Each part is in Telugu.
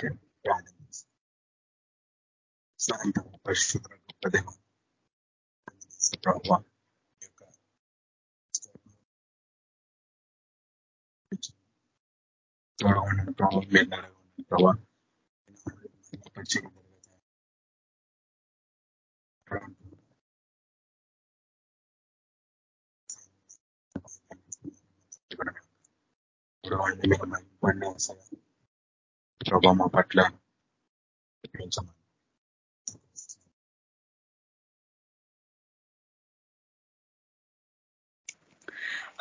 ఓకే ప్రార్థన సాయంత్రం పరిశుభ్ర గొప్ప ప్రభావ యొక్క తోడవని ప్రభావం మీరు ప్రభా మా పట్ల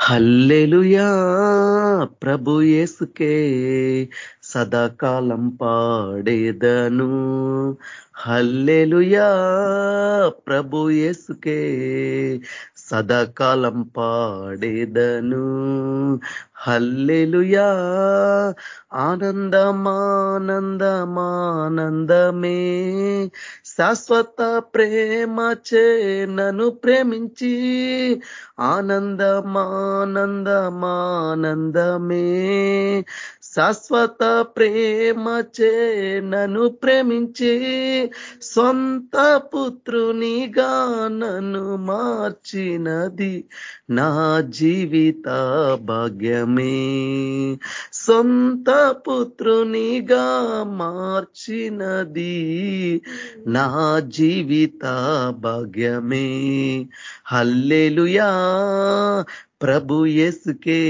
హల్లెలుయా ప్రభు యేసుకే సదాకాలం పాడేదను. హల్లెలుయా ప్రభు యేసుకే సదాకాలం పాడేదను. హల్లెలుయా. ఆనందమానందమానందమే. శాశ్వత ప్రేమ చే నన్ను ప్రేమించి ఆనందమానందమానందమే. శాశ్వత ప్రేమ చే నన్ను ప్రేమించి సొంత పుత్రునిగా నన్ను మార్చినది నా జీవిత భాగ్యమే. సొంత పుత్రునిగా మార్చినది నా జీవిత భాగ్యమే. హల్లెలుయా! ప్రభు ఎసుకే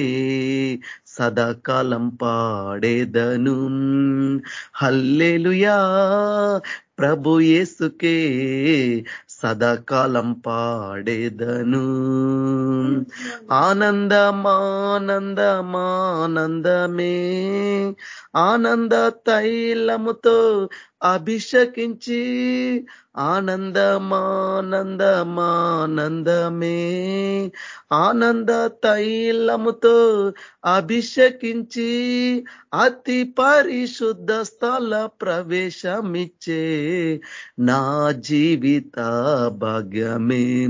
సదాకాలం పాడేదను. హల్లెలుయా! ప్రభు యేసుకే సదాకాలం పాడేదను. ఆనందమానందమానందమే. ఆనంద తైలముతో అభిషకించి ఆనందమానందమానందమే. ఆనంద తైలముతో అభిషకించి అతి పరిశుద్ధ స్థల ప్రవేశమిచ్చే నా జీవిత భాగ్యమే.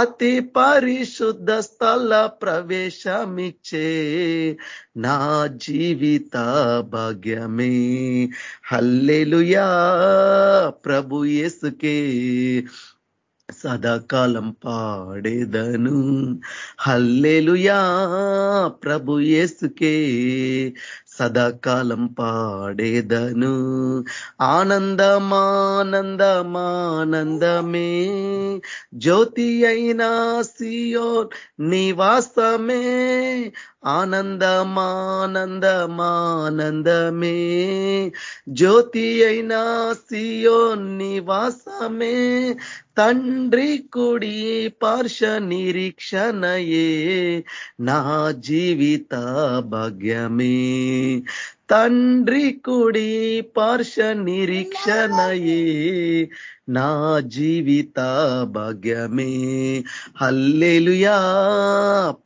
అతి పరిశుద్ధ స్థల ప్రవేశమిచ్చే నా జీవిత భాగ్యమే. హల్లెలుయా! ప్రభు యేసుకే సదాకాలం పాడేదను. హల్లెలుయా! ప్రభు యేసుకే సదాకాలం పాడేదను. ఆనందమానందమానందమే. జ్యోతి అయినా సియో నివాసమే. ఆనందమానందమానందమే. జ్యోతి అయినా సియో నివాసమే. తండ్రి కుడి పార్ష నిరీక్షణయే. నా జీవిత భాగ్యమే. తండ్రి కుడి పార్ష నిరీక్షణయే నా జీవిత భాగ్యమే. హల్లెలుయా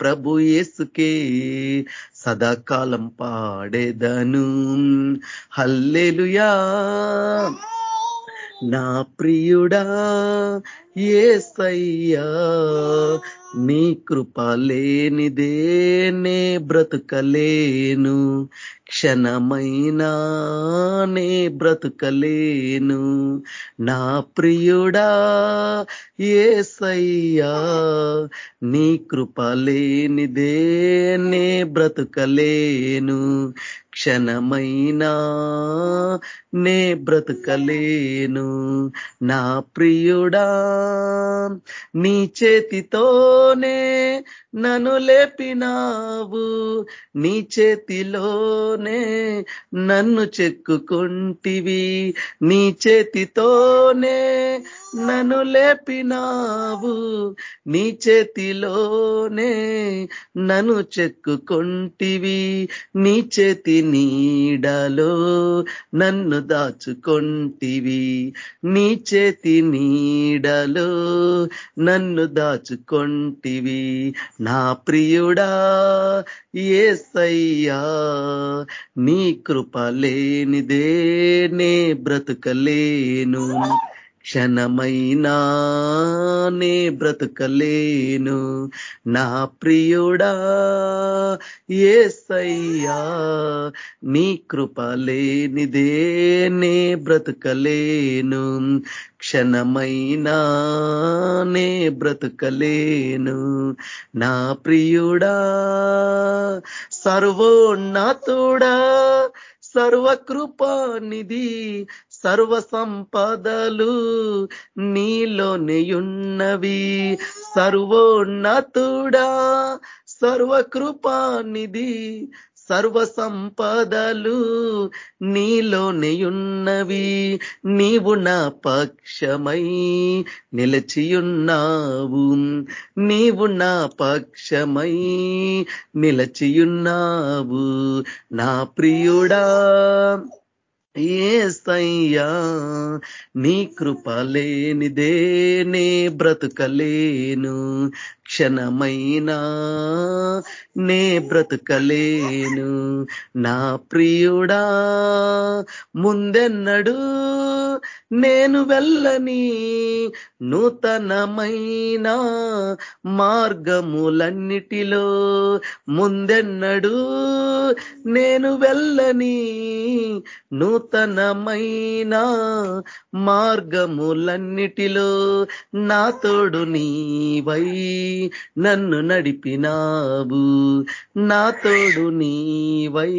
ప్రభు యేసుకే సదాకాలం పాడేదను. హల్లెలుయా నా ప్రియుడా ఏసయ్యా నీ కృప లేనిదే నే బ్రతుకలేను. క్షణమైనా నే బ్రతుకలేను. నా ప్రియుడా ఏసయ్యా నీ కృప లేనిదే నే బ్రతుకలేను. క్షణమైనా నే బ్రతుకలేను. నా ప్రియుడా నీ చేతితోనే నన్ను లేపినావు. నీ చేతితోనే నన్ను చెక్కుకుంటివి నీ చేతితోనే నన్ను లేపినావు నీ చేతిలోనే. నన్ను చెక్కుకొంటివి నీ చేతి నీడలో. నన్ను దాచుకొంటివి నీ చేతి నీడలో. నన్ను దాచుకొంటివి నా ప్రియుడా ఏసయ్యా. నీ కృప లేనిదే నే బ్రతుకలేను. క్షణమైనా నే బ్రతుకలేను. నా ప్రియుడా ఏసయ్యా నీ కృపలేనిదే నే బ్రతుకలేను. క్షణమైనా నే బ్రతుకలేను. నా ప్రియుడా సర్వోన్నతుడా సర్వకృపానిధి సర్వ సంపదలు నీలోనేయున్నవి. సర్వోన్నతుడా సర్వకృపానిధి సర్వ సంపదలు నీలోనేయున్నవి. నీవు నా పక్షమై నిలచియున్నావు. నీవు నా పక్షమై నిలచియున్నావు. నా ప్రియుడా ఏసయ్యా నీ కృప లేనిదే నే బ్రతుకలేను. క్షణమైనా నే బ్రతుకలేను. నా ప్రియుడా ముందెన్నడు నేను వెళ్ళని నూతనమైన మార్గములన్నిటిలో ముందెన్నడు నేను వెళ్ళని నూతనమైన మార్గములన్నిటిలో నా తోడు నీవై నన్ను నడిపినావు. నా తోడు నీవై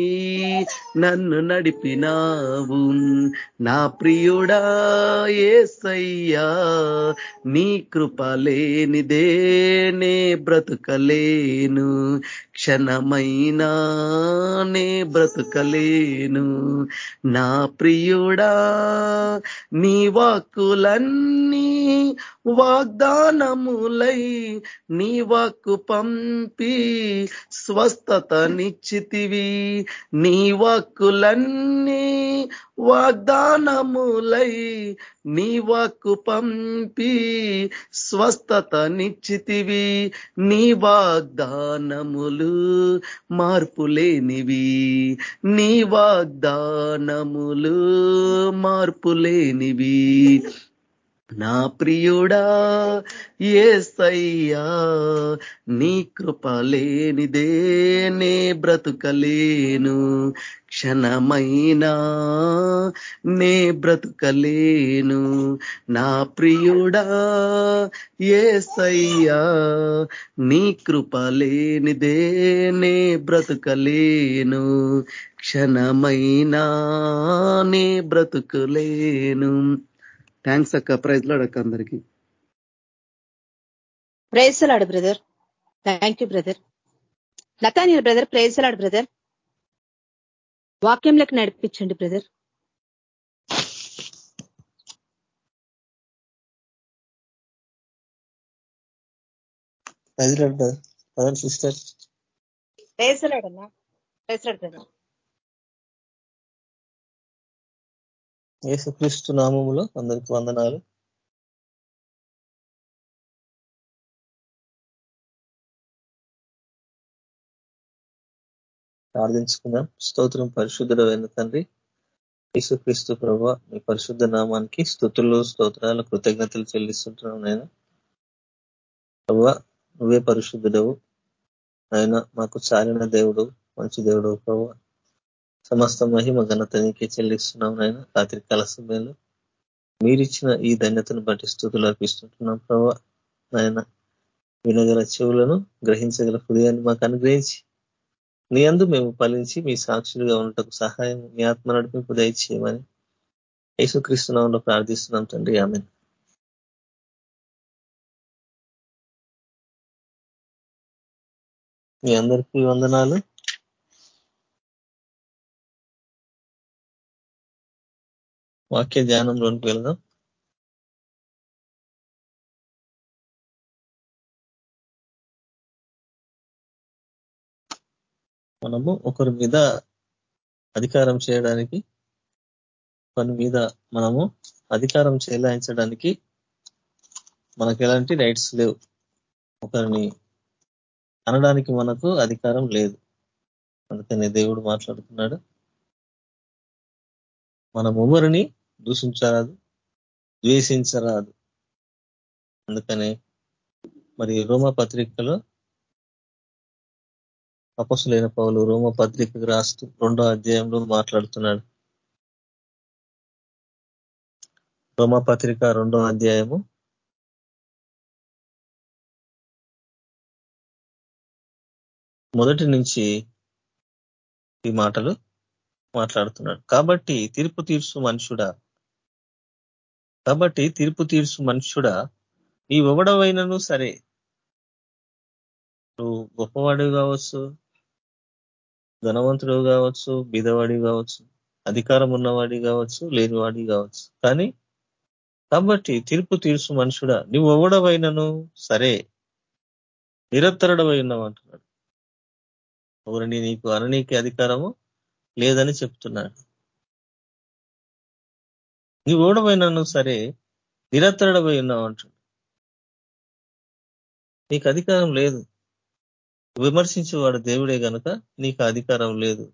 నన్ను నడిపినావు. నా ప్రియుడా ఏసయ్యా నీ కృపలేనిదే నే బ్రతుకలేను. క్షణమైనా నే బ్రతుకలేను. నా ప్రియుడా నీ వాక్కులన్నీ వాగ్దానములై నీ వాక్కు పంపి స్వస్థత నిశ్చితివి నీ వాక్కులన్నీ వాగ్దానములై నీ వాక్కు పంపి స్వస్థత నిశ్చితివి నీ వాగ్దానములు మార్పులేనివి. నీ వాగ్దానములు మార్పులేనివి. నా ప్రియుడా ఏసయ్యా నీ కృపలేనిదే నే బ్రతుకలేను. క్షణమైనా నే బ్రతుకలేను. నా ప్రియుడా ఏసయ్యా నీ కృపలేనిదే నే బ్రతుకలేను. క్షణమైనా నే బ్రతుకులేను. థ్యాంక్స్ అక్క. ప్రైజ్ లాడక్క అందరికి. ప్రైజ్లాడు బ్రదర్ థ్యాంక్ యూ బ్రదర్ లతానియల్ బ్రదర్ ప్రైజ్లాడు బ్రదర్ వాక్యంలోకి నడిపించండి బ్రదర్ సిస్టర్ ప్రైజ్లాడన్నా ప్రైజ్లాడు బ్రదర్ యేసుక్రీస్తు నామములో అందరికి వందనాలు. ప్రార్థించుకుందాం. స్తోత్రం పరిశుద్ధుడైన తండ్రి యేసుక్రీస్తు ప్రభు మీ పరిశుద్ధ నామానికి స్థుతులు స్తోత్రాలు కృతజ్ఞతలు చెల్లిస్తుంటున్నాం నేను ప్రభు నువ్వే పరిశుద్ధుడవు. ఆయన మాకు చాలిన దేవుడు మంచి దేవుడు ప్రభు. సమస్త మహిమ ఘనత నీకే చెల్లిస్తున్నాం నాయన. రాత్రి కాల సమయంలో మీరిచ్చిన ఈ ధన్యతను బట్టి స్థుతులు అర్పిస్తుంటున్నాం ప్రభా. నాయన వినగల చెవులను గ్రహించగల హృదయాన్ని మాకు అనుగ్రహించి నీ అందు మేము ఫలించి మీ సాక్షులుగా ఉండటకు సహాయం మీ ఆత్మ నడిపింపు దయచేయమని యేసుక్రీస్తునామంలో ప్రార్థిస్తున్నాం తండ్రి. ఆమె మీ అందరికీ వందనాలు. వాక్య ధ్యానంలోనికి వెళ్దాం. మనము ఒకరి మీద అధికారం చేయడానికి పని మీద మనము అధికారం చేలాయించడానికి మనకు ఎలాంటి రైట్స్ లేవు. ఒకరిని అనడానికి మనకు అధికారం లేదు. అందుకని దేవుడు మాట్లాడుతున్నాడు. మనం ఎవరిని దూషించరాదు ద్వేషించరాదు. అందుకనే మరి రోమ పత్రికలో అపసులైన పౌలు రోమ పత్రికకు రాస్తూ రెండో అధ్యాయంలో మాట్లాడుతున్నాడు. రోమ పత్రిక రెండో అధ్యాయము మొదటి నుంచి ఈ మాటలు మాట్లాడుతున్నాడు. కాబట్టి తీర్పు తీర్చు మనుషుడా కాబట్టి తీర్పు తీర్చు మనుషుడా నీ ఎవడవైనను సరే. నువ్వు గొప్పవాడివి కావచ్చు ధనవంతుడు కావచ్చు బీదవాడి కావచ్చు అధికారం ఉన్నవాడి కావచ్చు లేనివాడి కావచ్చు. కానీ కాబట్టి తీర్పు తీర్చు మనుషుడా నువ్వు ఎవడవైనను సరే. నిరత్తరుడవై ఉన్నావు అంటున్నాడు. ఎవరిని నీకు అననీకి అధికారము లేదని చెప్తున్నాడు. నీ ఓడమైనాను సరే నిరత్తరుడవై ఉన్నావు అంటున్నాడు నీకు అధికారం లేదు. విమర్శించేవాడు దేవుడే కనుక నీకు అధికారం లేదు.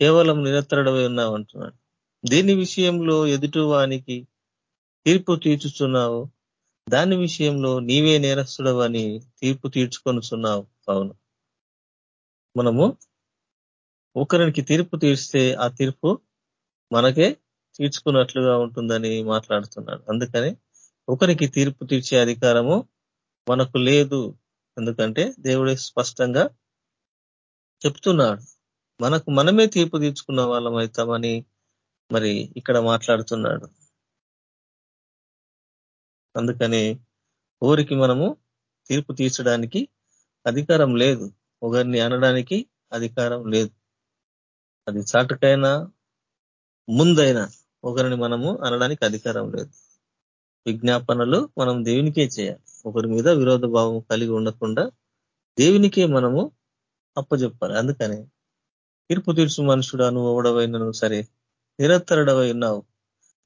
కేవలం నిరత్తరుడవై ఉన్నావు అంటున్నాడు. దేని విషయంలో ఎదుటి వానికి తీర్పు తీర్చుతున్నావు దాని విషయంలో నీవే నేరస్తుడవని తీర్పు తీర్చుకొనుచున్నావు అవును మనము ఒకరికి తీర్పు తీర్స్తే ఆ తీర్పు మనకే తీర్చుకున్నట్లుగా ఉంటుందని మాట్లాడుతున్నాడు. అందుకని ఒకరికి తీర్పు తీర్చే అధికారము మనకు లేదు. ఎందుకంటే దేవుడే స్పష్టంగా చెప్తున్నాడు. మనకు మనమే తీర్పు తీర్చుకున్న వాళ్ళం అవుతామని మరి ఇక్కడ మాట్లాడుతున్నాడు. అందుకని ఊరికి మనము తీర్పు తీర్చడానికి అధికారం లేదు. ఒకరిని అనడానికి అధికారం లేదు. అది చాటుకైనా ముందైనా ఒకరిని మనము అనడానికి అధికారం లేదు. విజ్ఞాపనలు మనం దేవునికే చేయాలి. ఒకరి మీద విరోధ భావం కలిగి ఉండకుండా దేవునికే మనము అప్పచెప్పాలి అందుకని తీర్పు తీర్చు మనుషుడు అనువడవైనను సరే నిరత్తరుడవై ఉన్నావు.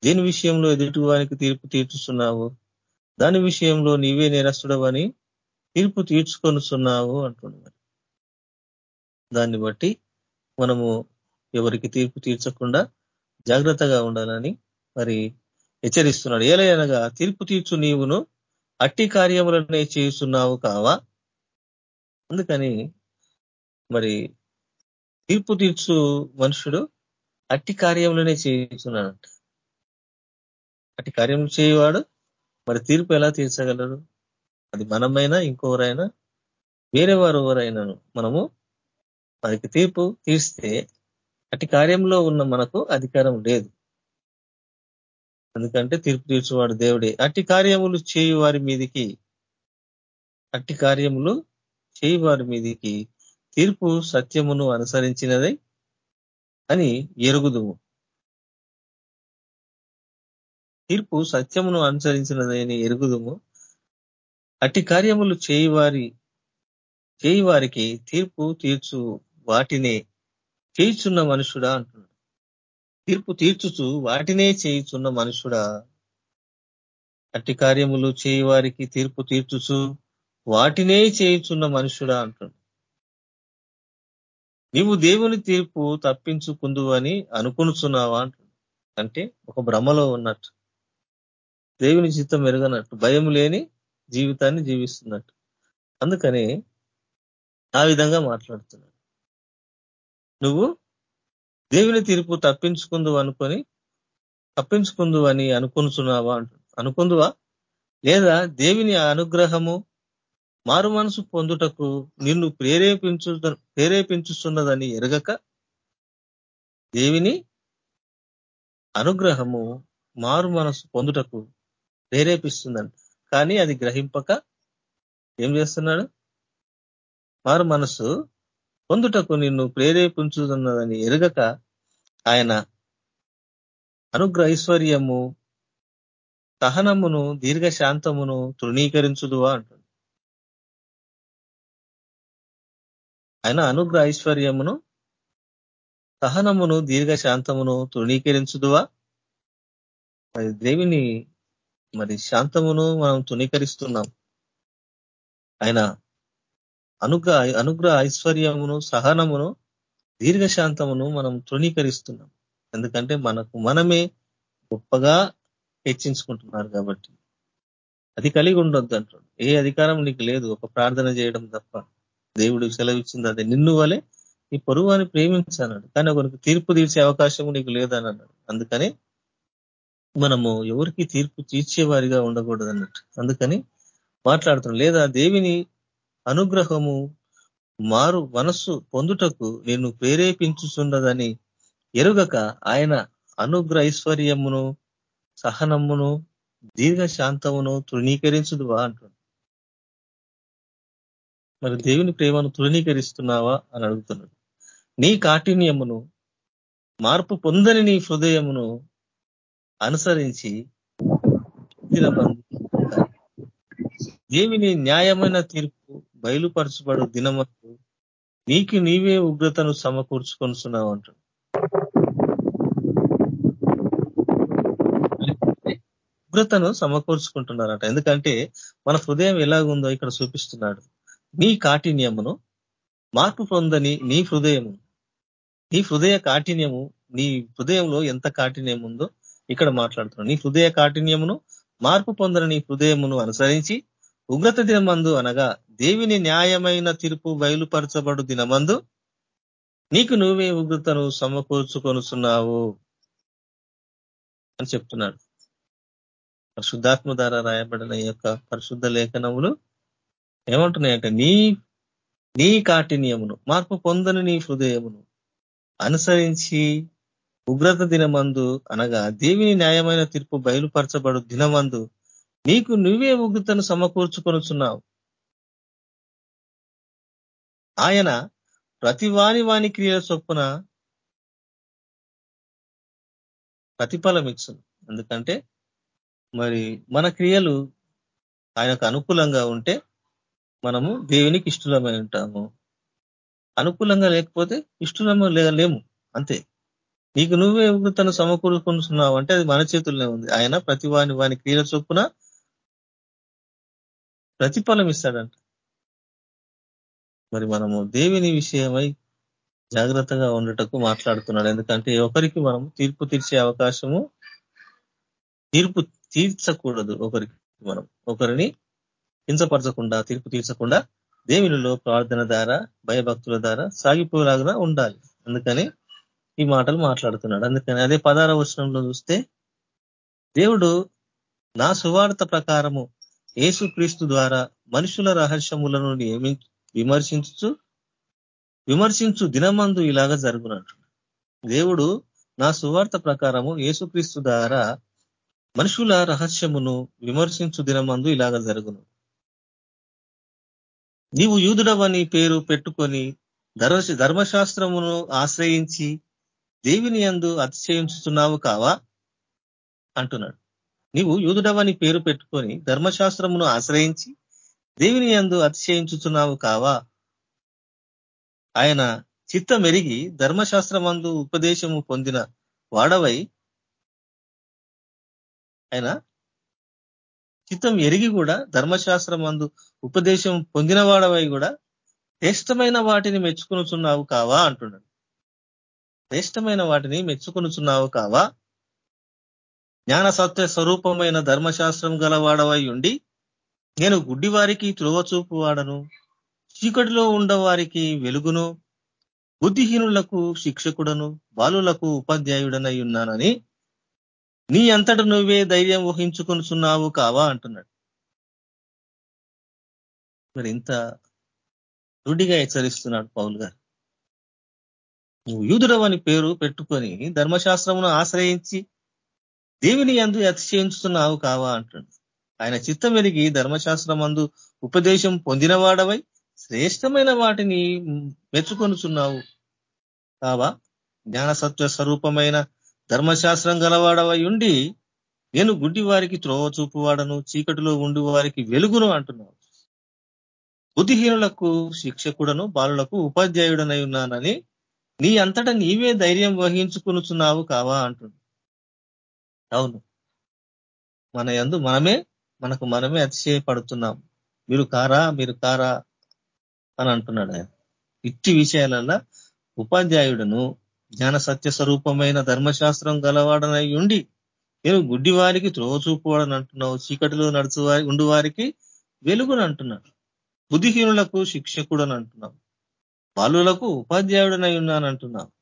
దేని విషయంలో ఎదుటివానికి తీర్పు తీర్చుస్తున్నావు దాని విషయంలో నీవే నేరస్తుడవని తీర్పు తీర్చుకొనుస్తున్నావు అంటున్నాడు దాన్ని బట్టి మనము ఎవరికి తీర్పు తీర్చకుండా జాగ్రత్తగా ఉండాలని మరి హెచ్చరిస్తున్నాడు. ఏలయనగా తీర్పు తీర్చు నీవును అట్టి కార్యములనే చేస్తున్నావు కావా? అందుకని మరి తీర్పు తీర్చు మనుషుడు అట్టి కార్యములనే చేస్తున్నాడంట అట్టి కార్యములు చేయవాడు మరి తీర్పు ఎలా తీర్చగలరు అది మనమైనా ఇంకొకరైనా వేరే వారు ఎవరైనాను మనము మనకి తీర్పు తీర్స్తే అట్టి కార్యంలో ఉన్న మనకు అధికారం లేదు. ఎందుకంటే తీర్పు తీర్చువాడు దేవుడే. అట్టి కార్యములు చేయు వారి మీదికి అట్టి కార్యములు చేయు వారి మీదికి తీర్పు సత్యమును అనుసరించినదే అని ఎరుగుదుము. తీర్పు సత్యమును అనుసరించినదని ఎరుగుదుము. అట్టి కార్యములు చేయువారి చేయువారికి తీర్పు తీర్చు వాటినే చేయుచున్న మనుషుడా అంటున్నాడు. తీర్పు తీర్చుచు వాటినే చేయుచున్న మనుషుడా. అట్టి కార్యములు చేయి వారికి తీర్పు తీర్చుచు వాటినే చేయుచున్న మనుషుడా అంటున్నాడు. నీవు దేవుని తీర్పు తప్పించుకుందు అని అనుకునుచున్నావా అంటున్నాడు. అంటే ఒక భ్రమలో ఉన్నట్టు. దేవుని చిత్తం మెరుగనట్టు భయం లేని జీవితాన్ని జీవిస్తున్నట్టు. అందుకని ఆ విధంగా మాట్లాడుతున్నాడు. నువ్వు దేవుని తీర్పు తప్పించుకుందు అనుకొని తప్పించుకుందు అని అనుకుంటున్నావా అనుకుందువా? లేదా దేవుని అనుగ్రహము మారు మనసు పొందుటకు నిన్ను ప్రేరేపించు ప్రేరేపించుతున్నదని ఎరగక దేవిని అనుగ్రహము మారు మనసు పొందుటకు ప్రేరేపిస్తుందంట. కానీ అది గ్రహింపక ఏం చేస్తున్నాడు? మారు మనసు పొందుటకు నిన్ను ప్రేరేపించుతున్నదని ఎరగక ఆయన అనుగ్రహైశ్వర్యము సహనమును దీర్ఘశాంతమును తృణీకరించుదువా అంటుంది. ఆయన అనుగ్రహ ఐశ్వర్యమును సహనమును దీర్ఘశాంతమును తృణీకరించుదువా? మరి దేవిని మరి శాంతమును మనం తృణీకరిస్తున్నాం. ఆయన అనుగ్రహ అనుగ్రహ ఐశ్వర్యమును సహనమును దీర్ఘశాంతమును మనం తృణీకరిస్తున్నాం. ఎందుకంటే మనకు మనమే గొప్పగా హెచ్చించుకుంటున్నారు కాబట్టి. అది కలిగి ఉండొద్దు అంటాడు ఏ అధికారం నీకు లేదు. ఒక ప్రార్థన చేయడం తప్ప. దేవుడు సెలవిచ్చింది అదే. నిన్ను వలే నీ పొరుగు అని ప్రేమించాలన్నాడు కానీ ఒకరికి తీర్పు తీర్చే అవకాశం నీకు లేదని అన్నాడు అందుకని మనము ఎవరికి తీర్పు తీర్చేవారిగా ఉండకూడదు అన్నట్టు అందుకని మాట్లాడుతున్నాం. లేదా దేవిని అనుగ్రహము మారు మనస్సు పొందుటకు నేను ప్రేరేపించుచున్నదని ఎరుగక ఆయన అనుగ్రహైశ్వర్యమును సహనమును దీర్ఘశాంతమును తృణీకరించుదువా అంటున్నాడు. మరి దేవుని ప్రేమను తృణీకరిస్తున్నావా అని అడుగుతున్నాడు. నీ కాఠిన్యమును మార్పు పొందని నీ హృదయమును అనుసరించి దేవిని న్యాయమైన తీర్పు బయలుపరచబడు దినమందు నీకు నీవే ఉగ్రతను సమకూర్చుకొనిస్తున్నావు అంటాడు ఉగ్రతను సమకూర్చుకుంటున్నారట. ఎందుకంటే మన హృదయం ఎలాగుందో ఇక్కడ చూపిస్తున్నాడు. నీ కాఠిన్యమును మార్పు పొందని నీ హృదయము నీ హృదయ కాఠిన్యము నీ హృదయంలో ఎంత కాఠిన్యం ఉందో ఇక్కడ మాట్లాడుతున్నాడు. నీ హృదయ కాఠిన్యమును మార్పు పొందని నీ హృదయమును అనుసరించి ఉగ్రత దినమందు అనగా దేవిని న్యాయమైన తీర్పు బయలుపరచబడు దినమందు నీకు నువ్వే ఉగ్రతను సమకూర్చుకొనుస్తున్నావు అని చెప్తున్నాడు. పరిశుద్ధాత్మ ద్వారా రాయబడిన యొక్క పరిశుద్ధ లేఖనములు ఏమంటున్నాయంటే నీ నీ కాఠిన్యమును మార్పు పొందని నీ హృదయమును అనుసరించి ఉగ్రత దినమందు అనగా దేవిని న్యాయమైన తీర్పు బయలుపరచబడు దినమందు నీకు నువ్వే ఉగ్రతను సమకూర్చుకొనుచున్నావు. ఆయన ప్రతి వాని వాని క్రియల చొప్పున ప్రతిఫలం ఇచ్చును ఎందుకంటే మరి మన క్రియలు ఆయనకు అనుకూలంగా ఉంటే మనము దేవునికి ఇష్టలమై ఉంటాము. అనుకూలంగా లేకపోతే ఇష్టలమో లేము. అంతే. నీకు నువ్వే ఉగ్రతను సమకూరుకుంటున్నావు అంటే అది మన చేతుల్లోనే ఉంది. ఆయన ప్రతి వాని వాని క్రియల చొప్పున ప్రతిఫలం ఇస్తాడంట మరి మనము దేవుని విషయమై జాగ్రత్తగా ఉండటకు మాట్లాడుతున్నాడు. ఎందుకంటే ఒకరికి మనం తీర్పు తీర్చే అవకాశము తీర్పు తీర్చకూడదు ఒకరికి మనం. ఒకరిని హింసపరచకుండా తీర్పు తీర్చకుండా దేవునిలో ప్రార్థన ద్వారా భయభక్తుల ద్వారా సాగిపోలాగా ఉండాలి. అందుకని ఈ మాటలు మాట్లాడుతున్నాడు. అందుకని అదే పదార వచనంలో చూస్తే దేవుడు నా సువార్త ప్రకారము ఏసుక్రీస్తు ద్వారా మనుషుల రహస్యములను నియమి విమర్శించు విమర్శించు దినమందు ఇలాగ జరుగునట్టు. దేవుడు నా సువార్త ప్రకారము ఏసుక్రీస్తు ద్వారా మనుషుల రహస్యమును విమర్శించు దినమందు ఇలాగ జరుగును. నీవు యూదుడవని పేరు పెట్టుకొని ధర్మశాస్త్రమును ఆశ్రయించి దేవిని అందు అతిశయించుతున్నావు కావా? అంటున్నాడు. నీవు యూదుడవని పేరు పెట్టుకొని ధర్మశాస్త్రమును ఆశ్రయించి దేవిని అందు అతిశయించుతున్నావు కావా? ఆయన చిత్తమెరిగి ధర్మశాస్త్రమందు ఉపదేశము పొందిన వాడవై ఆయన చిత్తం ఎరిగి కూడా ధర్మశాస్త్రమందు ఉపదేశం పొందిన వాడవై కూడా శ్రేష్టమైన వాటిని మెచ్చుకొనుచున్నావు కావా అంటున్నాడు. శ్రేష్టమైన వాటిని మెచ్చుకొనుచున్నావు కావా? జ్ఞాన సత్య స్వరూపమైన ధర్మశాస్త్రం గలవాడవై ఉండి నేను గుడ్డి వారికి త్రోవచూపు వాడను. చీకటిలో ఉండవారికి వెలుగును. బుద్ధిహీనులకు శిక్షకుడను. బాలులకు ఉపాధ్యాయుడనై ఉన్నానని నీ అంతట నువ్వే ధైర్యం ఊహించుకొనుచున్నావు కావా అంటున్నాడు. మరి ఇంత దృఢిగా హెచ్చరిస్తున్నాడు పౌల్ గారు. నువ్వు యూదుడవని పేరు పెట్టుకొని ధర్మశాస్త్రమును ఆశ్రయించి దేవిని అందు అతిశయించుతున్నావు కావా అంటున్నాడు. ఆయన చిత్తం వెలిగి ధర్మశాస్త్రం అందు ఉపదేశం పొందినవాడవై శ్రేష్టమైన వాటిని మెచ్చుకొనుచున్నావు కావా? జ్ఞానసత్వ స్వరూపమైన ధర్మశాస్త్రం గలవాడవై ఉండి నేను గుడ్డి వారికి త్రోవ చూపువాడను చీకటిలో ఉండి వారికి వెలుగును అంటున్నావు. బుద్ధిహీనులకు శిక్షకుడను బాలులకు ఉపాధ్యాయుడనై ఉన్నానని నీ అంతటా నీవే ధైర్యం వహించుకునుచున్నావు కావా అంటున్నాడు. అవును. మన ఎందు మనమే మనకు మనమే అతిశయపడుతున్నాం. మీరు కారా మీరు కారా అని అంటున్నాడు ఆయన. ఇట్టి విషయాలల్లో ఉపాధ్యాయుడును జ్ఞాన సత్య స్వరూపమైన ధర్మశాస్త్రం గలవాడనై ఉండి నేను గుడ్డి వారికి త్రోవ చూపువాడని అంటున్నావు చీకటిలో నడుచు ఉండు వారికి వెలుగుని అంటున్నాడు. బుద్ధిహీనులకు శిక్షకుడని అంటున్నావు. బాలులకు ఉపాధ్యాయుడనై ఉన్నానంటున్నావు.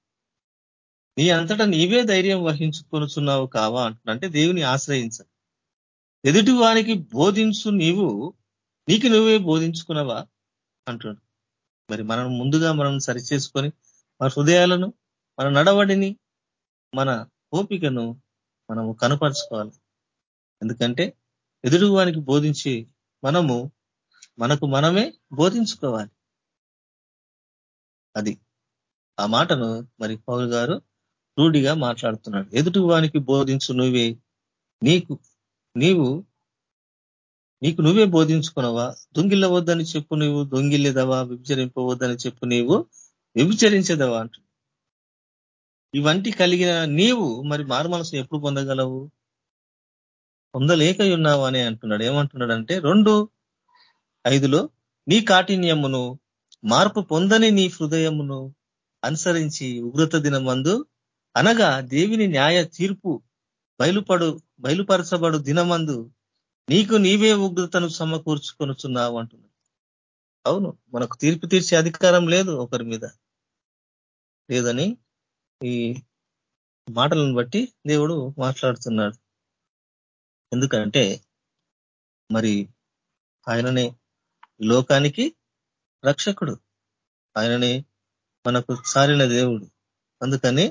నీ అంతటా నీవే ధైర్యం వహించుకొనుచున్నావు కావా అంటున్నా. అంటే దేవుని ఆశ్రయించ ఎదుటి వానికి బోధించు నీవు నీకు నువ్వే బోధించుకున్నావా అంటున్నాడు. మరి మనం ముందుగా మనం సరిచేసుకొని మన హృదయాలను మన నడవడిని మన ఓపికను మనము కనపరుచుకోవాలి. ఎందుకంటే ఎదుటి వానికి బోధించి మనము మనకు మనమే బోధించుకోవాలి. అది ఆ మాటను మరి పౌరు గారు రూఢిగా మాట్లాడుతున్నాడు. ఎదుటి వానికి బోధించు నువ్వే. నీకు నీవు నీకు నువ్వే బోధించుకున్నావా? దొంగిల్లవద్దని చెప్పు నువ్వు దొంగిల్లేదవా విభచరింపవద్దని చెప్పు నీవు విభచరించదవా అంటు. ఇవంటి కలిగిన నీవు మరి మారు మనసు ఎప్పుడు పొందగలవు? పొందలేక ఉన్నావు అని అంటున్నాడు. ఏమంటున్నాడు అంటే రెండు ఐదులో నీ కాఠిన్యమును మార్పు పొందని నీ హృదయమును అనుసరించి ఉగ్రత దినమందు అనగా దేవిని న్యాయ తీర్పు బయలుపడు బయలుపరచబడు దినమందు నీకు నీవే ఉగ్రతను సమకూర్చుకొనుచున్నావు అంటున్నాడు. అవును మనకు తీర్పు తీర్చే అధికారం లేదు ఒకరి మీద. లేదని ఈ మాటలను బట్టి దేవుడు మాట్లాడుతున్నాడు. ఎందుకంటే మరి ఆయననే లోకానికి రక్షకుడు. ఆయననే మనకు సారిన దేవుడు. అందుకని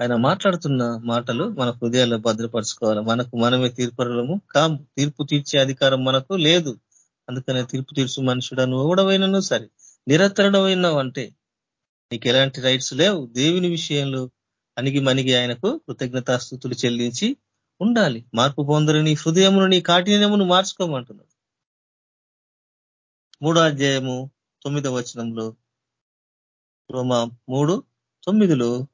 ఆయన మాట్లాడుతున్న మాటలు మన హృదయాల్లో భద్రపరచుకోవాలి. మనకు మనమే తీర్పరలము. కాము తీర్పు తీర్చే అధికారం మనకు లేదు. అందుకనే తీర్పు తీర్చు మనుషుడు నువ్వు సరే. నిరంతరడమైనావు అంటే నీకు ఎలాంటి రైట్స్ లేవు. దేవుని విషయంలో అనిగి మనిగి ఆయనకు కృతజ్ఞతాస్థుతులు చెల్లించి ఉండాలి. మార్పు పొందరు నీ హృదయమును నీ కాఠిన్యమును మార్చుకోమంటున్నాడు. మూడో అధ్యాయము తొమ్మిదో వచనంలో రోమా మూడు తొమ్మిదిలో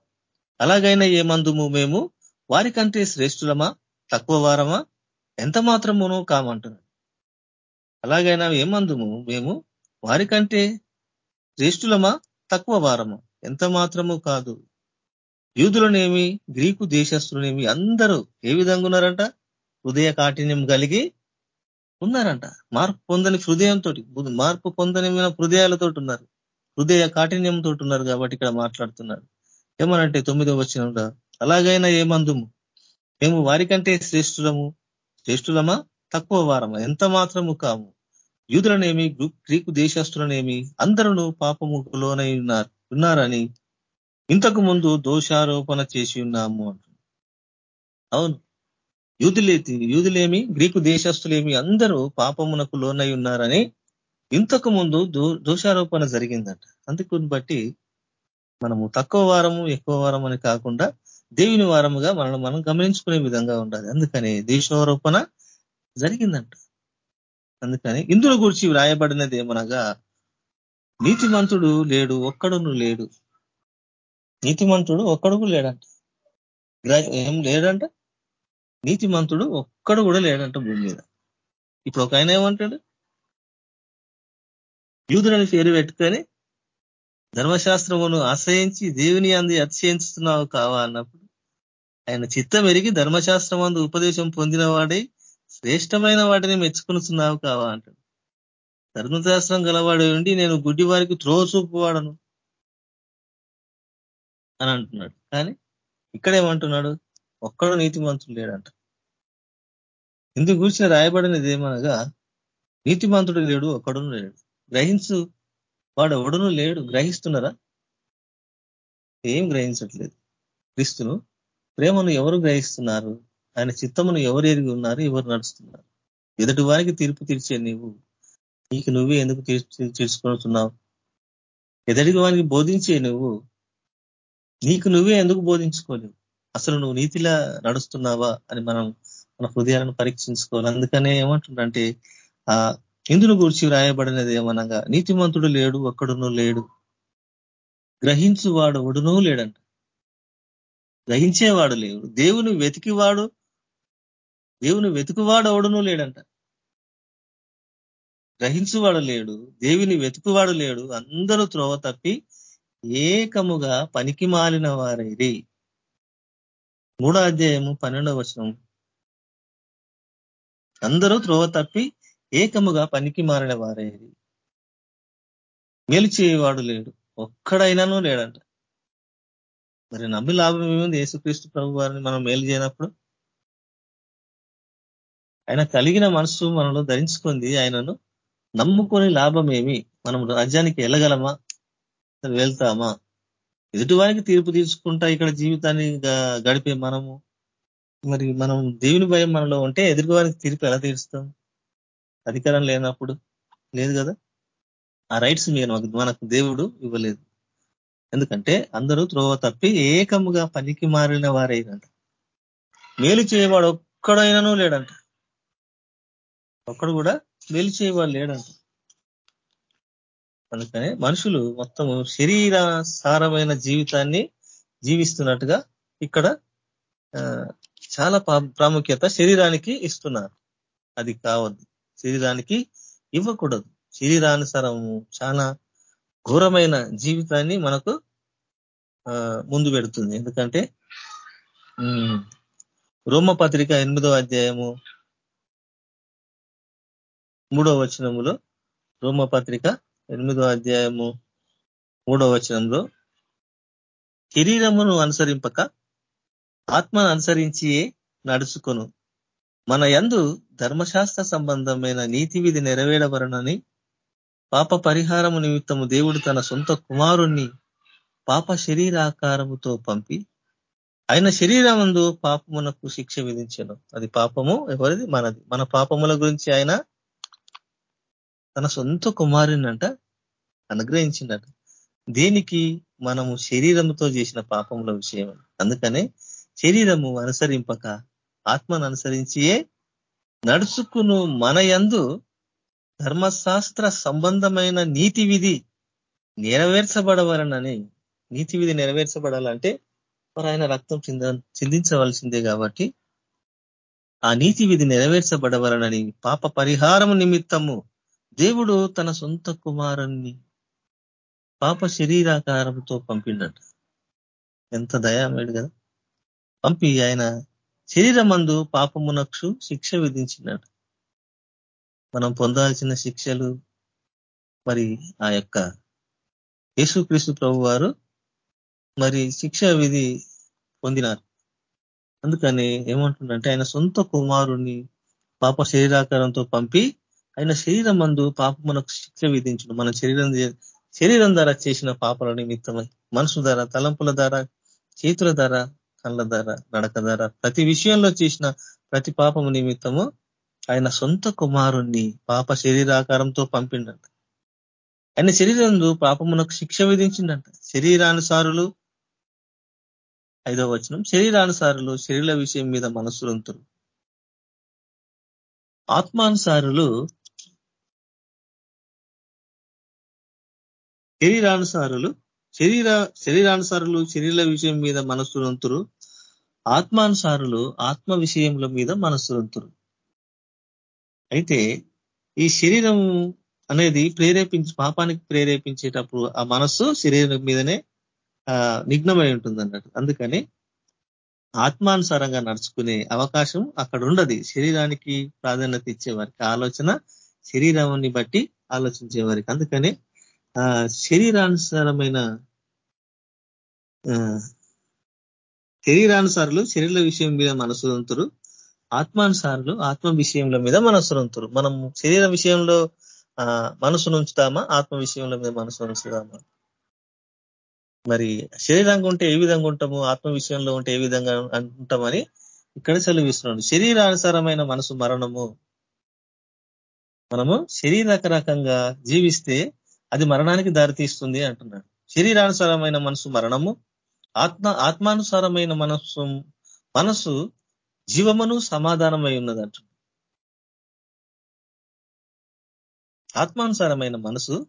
అలాగైనా ఏమందుము మేము? వారికంటే శ్రేష్ఠులమా? తక్కువ వారమా? ఎంత మాత్రమునో కామంటున్నాడు. అలాగైనా ఏమందుము మేము? వారికంటే శ్రేష్ఠులమా? తక్కువ వారమా? ఎంత మాత్రము కాదు. యూదులనేమి గ్రీకు దేశస్తులనేమి అందరూ ఏ విధంగా ఉన్నారంట హృదయ కాఠిన్యం కలిగి ఉన్నారంట. మార్పు పొందని హృదయంతో మార్పు పొందని హృదయాలతో ఉన్నారు. హృదయ కాఠిన్యంతో ఉన్నారు కాబట్టి ఇక్కడ మాట్లాడుతున్నారు. ఏమనంటే తొమ్మిదో వచ్చిన అలాగైనా ఏమందుము? మేము వారికంటే శ్రేష్ఠులము. శ్రేష్ఠులమా? తక్కువ వారమా? ఎంత మాత్రము కాము? యూదులనేమి గ్రీకు దేశస్తులనేమి అందరూ పాపము లోనై ఉన్నారు ఉన్నారని ఇంతకు ముందు దోషారోపణ చేసి ఉన్నాము అంటున్నారు. అవును. యూదులే యూదులేమి గ్రీకు దేశస్తులేమి అందరూ పాపమునకు లోనై ఉన్నారని ఇంతకు ముందు దోషారోపణ జరిగిందట. అందుకుని బట్టి మనము తక్కువ వారము ఎక్కువ వారం అని కాకుండా దేవుని వారముగా మనం మనం గమనించుకునే విధంగా ఉండాలి. అందుకని దేశారోపణ జరిగిందంట. అందుకని ఇందులో గురించి వ్రాయబడినది ఏమనగా నీతిమంతుడు లేడు ఒక్కడును లేడు. నీతిమంతుడు ఒక్కడు లేడంట. ఏం లేడంట? నీతిమంతుడు ఒక్కడు కూడా లేడంట భూమి మీద. ఇప్పుడు ఒక ఆయన ఏమంటాడు? యూదులని పేరు పెట్టుకొని ధర్మశాస్త్రమును ఆశ్రయించి దేవుని అంది అతిశయించుతున్నావు కావా అన్నప్పుడు ఆయన చిత్తం ఎరిగి ధర్మశాస్త్రం అందు ఉపదేశం పొందిన వాడే శ్రేష్టమైన వాటిని మెచ్చుకునిస్తున్నావు కావా అంటాడు. ధర్మశాస్త్రం గలవాడు ఉండి నేను గుడ్డి వారికి త్రో చూపువాడను అని అంటున్నాడు. కానీ ఇక్కడ ఏమంటున్నాడు ఒక్కడు నీతిమంతుడు లేడంట ఇందుకు గురించి రాయబడినది ఏమనగా నీతిమంతుడు లేడు ఒక్కడును లేడు. గ్రహించు వాడు ఎవడును లేడు. గ్రహిస్తున్నారా? ఏం గ్రహించట్లేదు. క్రీస్తును ప్రేమను ఎవరు గ్రహిస్తున్నారు? ఆయన చిత్తమును ఎవరు ఎరిగి ఉన్నారు? ఎవరు నడుస్తున్నారు? ఎదుటి వారికి తీర్పు తీర్చే నీవు నీకు నువ్వే ఎందుకు తీర్చుకుంటున్నావు ఎదటి వారికి బోధించే నువ్వు నీకు నువ్వే ఎందుకు బోధించుకోలేవు? అసలు నువ్వు నీతిలా నడుస్తున్నావా అని మనం మన హృదయాలను పరీక్షించుకోవాలి. అందుకనే ఏమంటుండంటే ఆ ఇందును గురించి వ్రాయబడినది ఏమనగా నీతిమంతుడు లేడు ఒక్కడునూ లేడు. గ్రహించువాడు ఒడునూ లేడంట. గ్రహించేవాడు లేడు. దేవుని వెతికివాడు దేవుని వెతుకువాడు ఎవడునూ లేడంట. గ్రహించువాడు లేడు దేవిని వెతుకువాడు లేడు అందరూ త్రోవ తప్పి ఏకముగా పనికి మాలిన వారైరి. మూడో అధ్యాయము పన్నెండవ వచనం అందరూ త్రోవ తప్పి ఏకముగా పనికి మారిన వారేది మేలు చేయవాడు లేడు. ఒక్కడైనాను లేడంట. మరి నమ్మి లాభం ఏముంది? యేసుక్రీస్తు ప్రభు వారిని మనం మేలు చేయనప్పుడు? ఆయన కలిగిన మనసు మనలో ధరించుకుంది. ఆయనను నమ్ముకొని లాభం ఏమి మనం రాజ్యానికి వెళ్ళగలమా? వెళ్తామా? ఎదుటివారికి తీర్పు తీసుకుంటా ఇక్కడ జీవితాన్ని గడిపే మనము? మరి మనం దేవుని భయం మనలో ఉంటే ఎదుటివారికి తీర్పు ఎలా తీరుస్తాం? అధికారం లేనప్పుడు లేదు కదా? ఆ రైట్స్ మీరు మనకు దేవుడు ఇవ్వలేదు. ఎందుకంటే అందరూ త్రోవ తప్పి ఏకముగా పనికి మారిన వారైనంట. మేలు చేయవాడు ఒక్కడైనానూ లేడంట. ఒక్కడు కూడా మేలు చేయవాడు లేడంట. అందుకనే మనుషులు మొత్తము శరీర సారమైన జీవితాన్ని జీవిస్తున్నట్టుగా ఇక్కడ చాలా ప్రాముఖ్యత శరీరానికి ఇస్తున్నారు. అది కావద్దు. శరీరానికి ఇవ్వకూడదు. శరీరానుసారము చాలా ఘోరమైన జీవితాన్ని మనకు ముందు పెడుతుంది. ఎందుకంటే రోమపత్రిక ఎనిమిదో అధ్యాయము మూడో వచనములో రోమపత్రిక ఎనిమిదో అధ్యాయము మూడో వచనంలో శరీరమును అనుసరింపక ఆత్మను అనుసరించి నడుచుకొను. మన యందు ధర్మశాస్త్ర సంబంధమైన నీతి విధి నెరవేరబరనని పాప పరిహారము నిమిత్తము దేవుడు తన సొంత కుమారుణ్ణి పాప శరీరాకారముతో పంపి ఆయన శరీరమందు పాపమునకు శిక్ష విధించను. అది పాపము ఎవరిది? మనది. మన పాపముల గురించి ఆయన తన సొంత కుమారునంట అనుగ్రహించిందట దేనికి? మనము శరీరముతో చేసిన పాపముల విషయం అందుకనే శరీరము అనుసరింపక ఆత్మను అనుసరించియే నడుచుకును మన యందు ధర్మశాస్త్ర సంబంధమైన నీతి విధి నెరవేర్చబడవలనని నీతి విధి నెరవేర్చబడాలంటే మరి ఆయన రక్తం చింద చిందించవలసిందే కాబట్టి ఆ నీతి విధి నెరవేర్చబడవలనని పాప పరిహారం నిమిత్తము దేవుడు తన సొంత కుమారుణ్ణి పాప శరీరాకారంతో పంపిండట ఎంత దయామేడు కదా పంపి ఆయన శరీరమందు పాపమునక్షు శిక్ష విధించినాడు. మనం పొందాల్సిన శిక్షలు మరి ఆ యొక్క యేసుక్రీస్తు ప్రభు వారు మరి శిక్ష విధి పొందినారు. అందుకని ఏమంటుండంటే ఆయన సొంత కుమారుణ్ణి పాప శరీరాకారంతో పంపి ఆయన శరీరం మందు పాపమునకు శిక్ష విధించు మన శరీరం శరీరం ద్వారా చేసిన పాపల నిమిత్తమై మనసు ద్వారా తలంపుల ద్వారా చేతుల ద్వారా కళ్ళ ధర నడక ధర ప్రతి విషయంలో చేసిన ప్రతి పాపము నిమిత్తము ఆయన సొంత కుమారుణ్ణి పాప శరీరాకారంతో పంపిండంట. ఆయన శరీరంలో పాపమునకు శిక్ష విధించిండంట. శరీరానుసారులు ఐదవ వచనం శరీరానుసారులు శరీర విషయం మీద మనసులంతులు ఆత్మానుసారులు శరీరానుసారులు శరీర శరీరానుసారులు శరీర విషయం మీద మనస్సులంతురు ఆత్మానుసారులు ఆత్మ విషయముల మీద మనస్సులంతురు అయితే ఈ శరీరం అనేది ప్రేరేపించి పాపానికి ప్రేరేపించేటప్పుడు ఆ మనస్సు శరీరం మీదనే నిఘ్నమై ఉంటుంది అన్నట్టు అందుకని ఆత్మానుసారంగా నడుచుకునే అవకాశం అక్కడ ఉండదు శరీరానికి ప్రాధాన్యత ఇచ్చేవారికి ఆలోచన శరీరాన్ని బట్టి ఆలోచించేవారికి. అందుకని శరీరానుసారమైన శరీరానుసారులు శరీర విషయం మీద మనసులంతురు ఆత్మానుసారులు ఆత్మ విషయంలో మీద మనసులంతురు మనం శరీర విషయంలో మనసును ఉంచుతామా ఆత్మ విషయంలో మీద మనసు ఉంచుతామా మరి శరీరంగా ఉంటే ఏ విధంగా ఉంటాము ఆత్మ విషయంలో ఉంటే ఏ విధంగా ఉంటామని ఇక్కడ సెలవిస్తున్నాడు. శరీరానుసారమైన మనసు మరణము. మనము శరీరక రకంగా జీవిస్తే అది మరణానికి దారితీస్తుంది అంటున్నాడు. శరీరానుసారమైన మనసు మరణము ఆత్మ ఆత్మానుసారమైన మనస్సు మనసు జీవమును సమాధానమై ఉన్నది అంటున్నాడు. ఆత్మానుసారమైన మనసు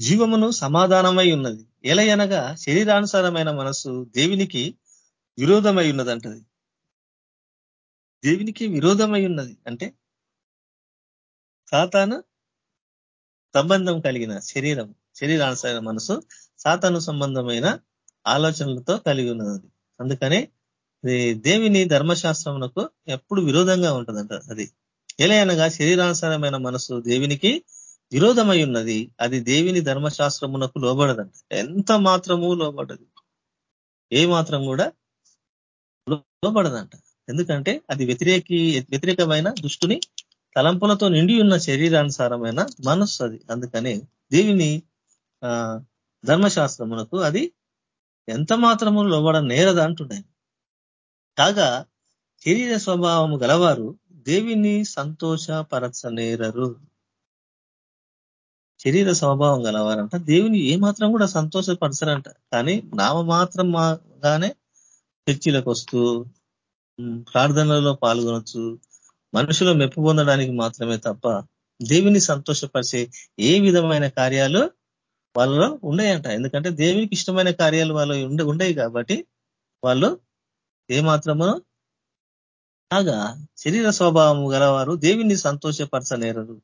జీవమును సమాధానమై ఉన్నది. ఎలయనగా శరీరానుసారమైన మనసు దేవునికి విరోధమై ఉన్నదంటది దేవునికి విరోధమై ఉన్నది అంటే సాతాను సంబంధం కలిగిన శరీరం శరీరానుసార మనసు సాతాను సంబంధమైన ఆలోచనలతో కలిగి ఉన్నది. అందుకనే దేవిని ధర్మశాస్త్రమునకు ఎప్పుడు విరోధంగా ఉంటుందంట అది. ఎలా అనగా శరీరానుసారమైన మనసు దేవునికి విరోధమై ఉన్నది. అది దేవిని ధర్మశాస్త్రమునకు లోబడదంట. ఎంత మాత్రము లోబడదు. ఏ మాత్రం కూడా లోబడదంట. ఎందుకంటే అది వ్యతిరేకి వ్యతిరేకమైన దుష్టుని తలంపులతో నిండి ఉన్న శరీరానుసారమైన మనస్సు అది. అందుకని దేవిని ధర్మశాస్త్రమునకు అది ఎంత మాత్రము లోబడ నేరద అంటున్నాయి కాగా శరీర స్వభావము గలవారు దేవిని సంతోషపరచనేరరు. శరీర స్వభావం గలవారంట దేవుని ఏమాత్రం కూడా సంతోషపరచరంట. కానీ నామ మాత్రం గానే చర్చిలకు వస్తూ ప్రార్థనలలో పాల్గొనొచ్చు మనుషులు మెప్పు పొందడానికి మాత్రమే తప్ప దేవిని సంతోషపరిచే ఏ విధమైన కార్యాలు వాళ్ళలో ఉండేయంట. ఎందుకంటే దేవునికి ఇష్టమైన కార్యాలు వాళ్ళు ఉండే ఉండేవి కాబట్టి వాళ్ళు ఏమాత్రమో కాగా శరీర స్వభావం గలవారు దేవిని సంతోషపరచలేరరు.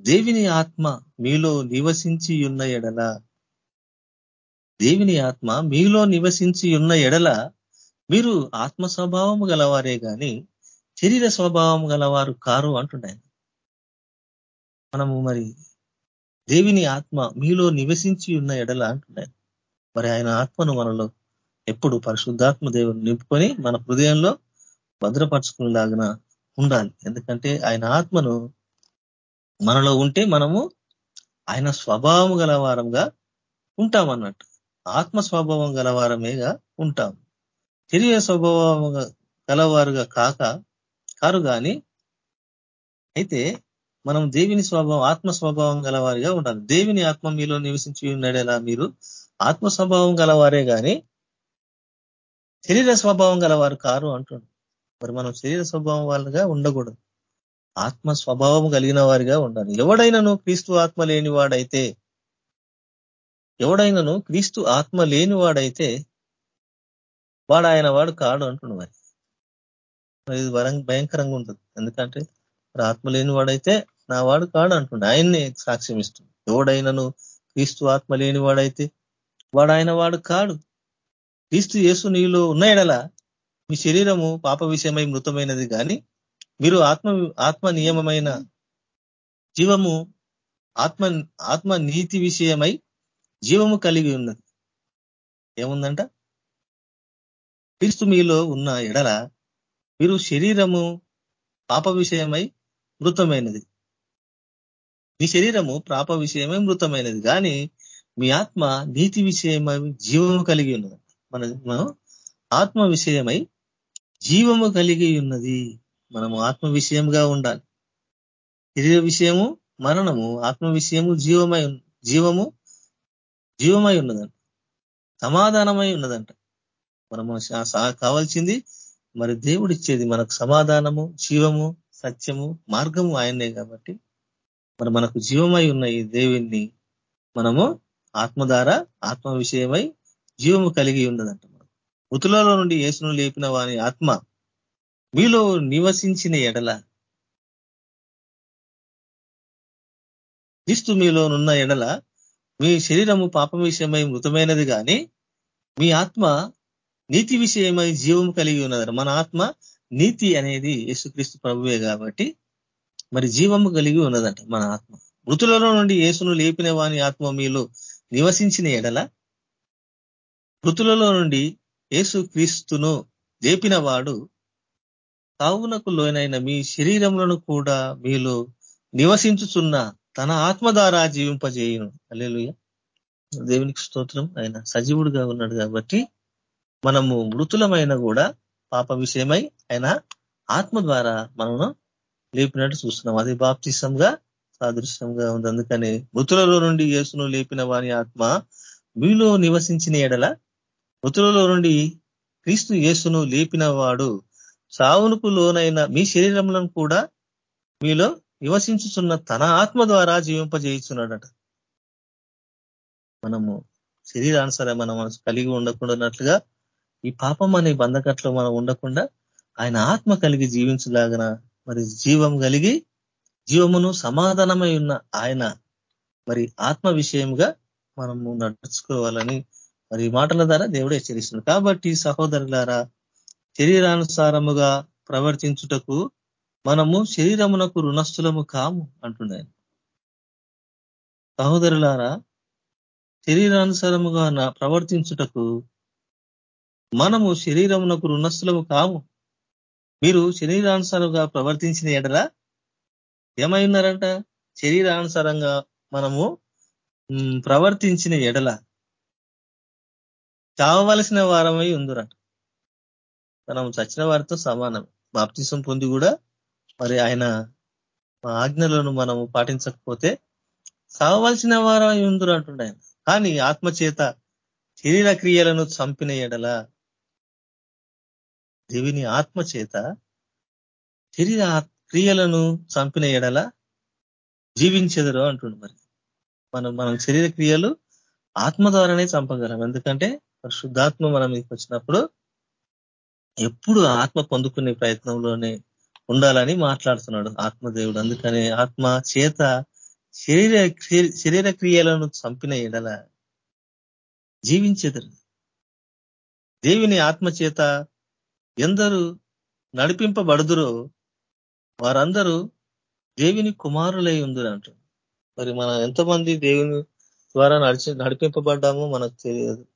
దేవిని ఆత్మ మీలో నివసించి ఉన్న ఎడల దేవుని ఆత్మ మీలో నివసించి ఉన్న ఎడల మీరు ఆత్మ స్వభావము గలవారే కానీ శరీర స్వభావం గలవారు కారు అంటున్నాయి మనము మరి దేవిని ఆత్మ మీలో నివసించి ఉన్న ఎడల అంటున్నాయి మరి ఆయన ఆత్మను మనలో ఎప్పుడు పరిశుద్ధాత్మ దేవుని నింపుకొని మన హృదయంలో భద్రపరచుకునేలాగిన ఉండాలి. ఎందుకంటే ఆయన ఆత్మను మనలో ఉంటే మనము ఆయన స్వభావం గలవారంగా ఉంటామన్నట్టు. ఆత్మ స్వభావం గలవారమేగా ఉంటాం. శరీర స్వభావం గలవారుగా కాక కారు కానీ అయితే మనం దేవిని స్వభావం ఆత్మ స్వభావం గలవారిగా ఉండాలి. దేవిని ఆత్మ మీలో నివసించి ఉన్నాడేలా మీరు ఆత్మ స్వభావం గలవారే కానీ శరీర స్వభావం గలవారు కారు అంటుండు మరి మనం శరీర స్వభావం వాళ్ళగా ఉండకూడదు. ఆత్మ స్వభావం కలిగిన వారిగా ఉండాలి. ఎవడైనాను క్రీస్తు ఆత్మ లేనివాడైతే ఎవడైనాను క్రీస్తు ఆత్మ లేనివాడైతే వాడు ఆయన వాడు కాడు అంటుండు మరి. ఇది భయంకరంగా ఉంటుంది. ఎందుకంటే ఆత్మ లేని వాడైతే నా వాడు కాడు అంటుండే. ఆయన్ని సాక్ష్యం ఇస్తుంది. ఎవడైనాను క్రీస్తు ఆత్మ లేని వాడైతే వాడు ఆయన వాడు కాడు. క్రీస్తు యేసు నీలో ఉన్న ఎడల మీ శరీరము పాప విషయమై మృతమైనది కానీ మీరు ఆత్మ ఆత్మ నియమమైన జీవము ఆత్మ ఆత్మ నీతి విషయమై జీవము కలిగి ఉన్నది. ఏముందంట? క్రీస్తు మీలో ఉన్న ఎడల మీరు శరీరము పాప విషయమై మృతమైనది. మీ శరీరము పాప విషయమై మృతమైనది. కానీ మీ ఆత్మ నీతి విషయమై జీవము కలిగి ఉన్నది. మన మనం ఆత్మ విషయమై జీవము కలిగి ఉన్నది. మనము ఆత్మ విషయంగా ఉండాలి. శరీర విషయము మరణము ఆత్మ విషయము జీవమై జీవము జీవమై ఉన్నదంట. సమాధానమై ఉన్నదంట. మనము కావాల్సింది మరి దేవుడు ఇచ్చేది మనకు సమాధానము జీవము సత్యము మార్గము ఆయనే కాబట్టి మరి మనకు జీవమై ఉన్న ఈ దేవుణ్ణి మనము ఆత్మ ద్వారా ఆత్మ విషయమై జీవము కలిగి ఉన్నదంట మనం మృతులలో నుండి యేసును లేపిన వాని ఆత్మ మీలో నివసించిన ఎడల క్రీస్తు మీలోనున్న ఎడల మీ శరీరము పాపం విషయమై మృతమైనది కానీ మీ ఆత్మ నీతి విషయమై జీవము కలిగి ఉన్నదని మన ఆత్మ నీతి అనేది యేసుక్రీస్తు ప్రభువే కాబట్టి మరి జీవము కలిగి ఉన్నదంట మన ఆత్మ. మృతులలో నుండి యేసును లేపిన వాని ఆత్మ మీలో నివసించిన ఎడల మృతులలో నుండి యేసు క్రీస్తును లేపిన వాడు కావునకు లోనైన మీ శరీరములను కూడా మీలో నివసించుచున్న తన ఆత్మ ద్వారా జీవింపజేయును. అల్లెలుయ దేవునికి స్తోత్రం. ఆయన సజీవుడుగా ఉన్నాడు కాబట్టి మనము మృతులమైన కూడా పాప విషయమై ఆయన ఆత్మ ద్వారా మనము లేపినట్టు చూస్తున్నాం. అది బాప్తిసంగా సాదృశ్యంగా ఉంది. అందుకని మృతులలో నుండి యేసును లేపిన వాని ఆత్మ మీలో నివసించిన ఎడల మృతులలో నుండి క్రీస్తు యేసును లేపిన వాడు సావునుకు లోనైన మీ శరీరంలో కూడా మీలో నివసించుతున్న తన ఆత్మ ద్వారా జీవింపజేయిస్తున్నాడట మనము శరీరానుసారం మనం మనసు కలిగి ఉండకుండానట్లుగా ఈ పాపం అనే బంధకట్లో మనం ఉండకుండా ఆయన ఆత్మ కలిగి జీవించలాగన మరి జీవం కలిగి జీవమును సమాధానమై ఉన్న ఆయన మరి ఆత్మ విషయంగా మనము నడుచుకోవాలని మరి మాటల ద్వారా దేవుడు హెచ్చరిస్తుంది కాబట్టి సహోదరులారా శరీరానుసారముగా ప్రవర్తించుటకు మనము శరీరమునకు రుణస్థులము కాము అంటుండే సహోదరులారా శరీరానుసారముగా నా ప్రవర్తించుటకు మనము శరీరమునకు రుణస్థులము కాము. మీరు శరీరానుసారంగా ప్రవర్తించిన ఎడల ఏమై ఉన్నారంట శరీరానుసారంగా మనము ప్రవర్తించిన ఎడల చావవలసిన వారమై ఉందిరట. మనం చచ్చిన వారితో సమానం. బాప్తిసం పొంది కూడా మరి ఆయన ఆజ్ఞలను మనము పాటించకపోతే చావవలసిన వారమై ఉందిరు అంటుండే ఆయన. కానీ ఆత్మచేత శరీర క్రియలను చంపిన ఎడల దేవిని ఆత్మచేత శరీర క్రియలను చంపిన ఎడల జీవించెదరు అంటుండు మరి. మనం మనం శరీర క్రియలు ఆత్మ ద్వారానే చంపగలం. ఎందుకంటే శుద్ధాత్మ మనం వచ్చినప్పుడు ఎప్పుడు ఆత్మ పొందుకునే ప్రయత్నంలోనే ఉండాలని మాట్లాడుతున్నాడు ఆత్మదేవుడు. అందుకనే ఆత్మ చేత శరీర శరీర క్రియలను చంపిన ఎడల జీవించేదరు. దేవిని ఆత్మ చేత ఎందరు నడిపింపబడుదురో వారందరూ దేవిని కుమారులై ఉందిరు అంటారు మరి మనం ఎంతమంది దేవుని ద్వారా నడిచి నడిపింపబడ్డామో మనకు తెలియదు.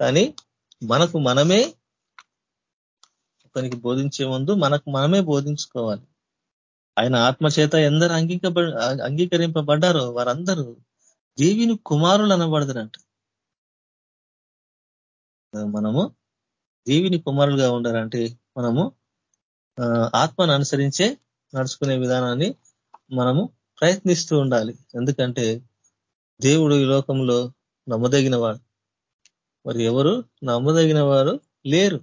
కానీ మనకు మనమే ఒకరికి బోధించే ముందు మనకు మనమే బోధించుకోవాలి. ఆయన ఆత్మచేత ఎందరు అంగీక అంగీకరింపబడ్డారో వారందరూ దేవిని కుమారులు అనబడదురంట. మనము దేవిని కుమారులుగా ఉండాలంటే మనము ఆత్మను అనుసరించే నడుచుకునే విధానాన్ని మనము ప్రయత్నిస్తూ ఉండాలి. ఎందుకంటే దేవుడు ఈ లోకంలో నమ్మదగిన వాడు మరి ఎవరు నమ్మదగిన వారు లేరు.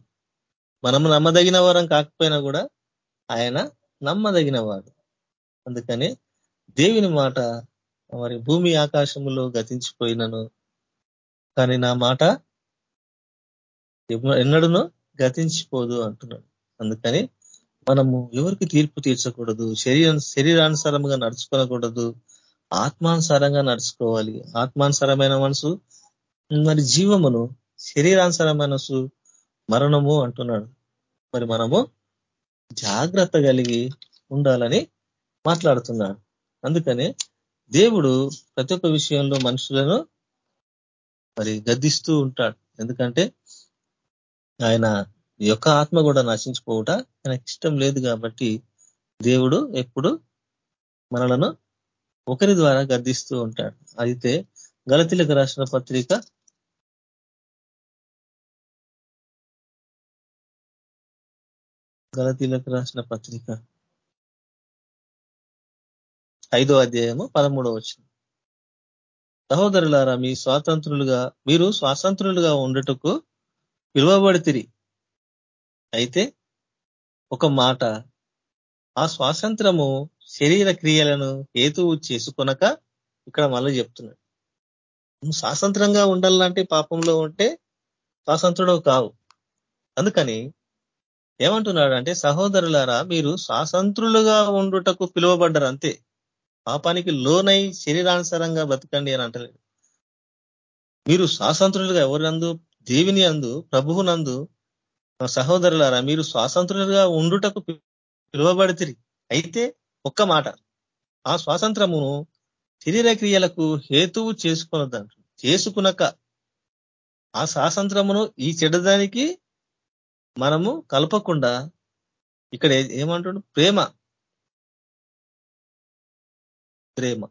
మనము నమ్మదగిన వారం కాకపోయినా కూడా ఆయన నమ్మదగిన వాడు అందుకని దేవుని మాట మరి భూమి ఆకాశములో గతించిపోయినను. కానీ నా మాట ఎన్నడనో గతించిపోదు అంటున్నాడు. అందుకని మనము ఎవరికి తీర్పు తీర్చకూడదు? శరీరం శరీరానుసారంగా నడుచుకోకూడదు ఆత్మానుసారంగా నడుచుకోవాలి. ఆత్మానుసారమైన మనసు మరి జీవమును శరీరానుసారమైన మనసు మరణము అంటున్నాడు. మరి మనము జాగ్రత్త కలిగి ఉండాలని మాట్లాడుతున్నాడు. అందుకనే దేవుడు ప్రతి ఒక్క విషయంలో మనుషులను మరి గద్దిస్తూ ఉంటాడు. ఎందుకంటే ఆయన యొక్క ఆత్మ కూడా నశించుకోవట ఆయనకి ఇష్టం లేదు కాబట్టి దేవుడు ఎప్పుడు మనలను ఒకరి ద్వారా గర్దిస్తూ ఉంటాడు. అయితే గలతీలకు రాసిన పత్రిక గలతీలకు రాసిన పత్రిక ఐదో అధ్యాయము పదమూడో వచ్చిన సహోదరులారా మీ స్వాతంత్రులుగా మీరు స్వాతంత్రులుగా ఉండటకు పిలువబడితిరి అయితే ఒక మాట ఆ స్వాతంత్రము శరీర క్రియలను హేతువు చేసుకొనక ఇక్కడ మళ్ళీ చెప్తున్నాడు. నువ్వు స్వాతంత్రంగా ఉండాలంటే పాపంలో ఉంటే స్వాతంత్రుడు కావు. అందుకని ఏమంటున్నాడు అంటే సహోదరులారా మీరు స్వాతంత్రులుగా ఉండుటకు పిలువబడ్డారు అంతే. పాపానికి లోనై శరీరానుసారంగా బతకండి అని అంటలేదు. మీరు స్వాతంత్రులుగా ఎవరినందు దేవిని అందు ప్రభువునందు సహోదరులారా మీరు స్వాతంత్రులుగా ఉండుటకు పిలువబడితిరి. అయితే ఒక్క మాట. ఆ స్వాతంత్రమును శరీర క్రియలకు హేతువు చేసుకున్నదంటు చేసుకునక ఆ స్వాతంత్రమును ఈ చెడ్డదానికి మనము కలపకుండా ఇక్కడ ఏమంటుండు? ప్రేమ. ప్రేమ.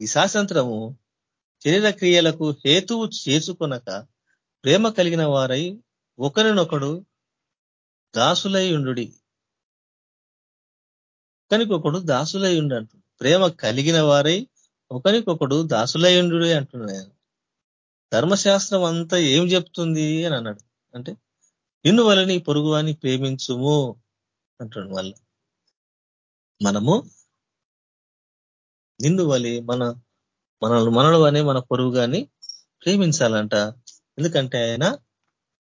ఈ స్వాతంత్రము శరీర క్రియలకు హేతువు చేసుకునక ప్రేమ కలిగిన వారై ఒకరినొకడు దాసులై ఉండు ఒకరికొకడు దాసులై ఉండు అంటున్నాడు ప్రేమ కలిగిన వారై ఒకరికొకడు దాసులై ఉండు అంటున్నాడు ధర్మశాస్త్రం అంతా ఏం చెప్తుంది అని అన్నాడు. అంటే నిన్ను వలని పొరుగు అని ప్రేమించుము అంటున్నాడు వల్ల మనము నిన్ను వలి మన మనల్ని మనలు అనే మన పొరుగు కానీ ప్రేమించాలంట. ఎందుకంటే ఆయన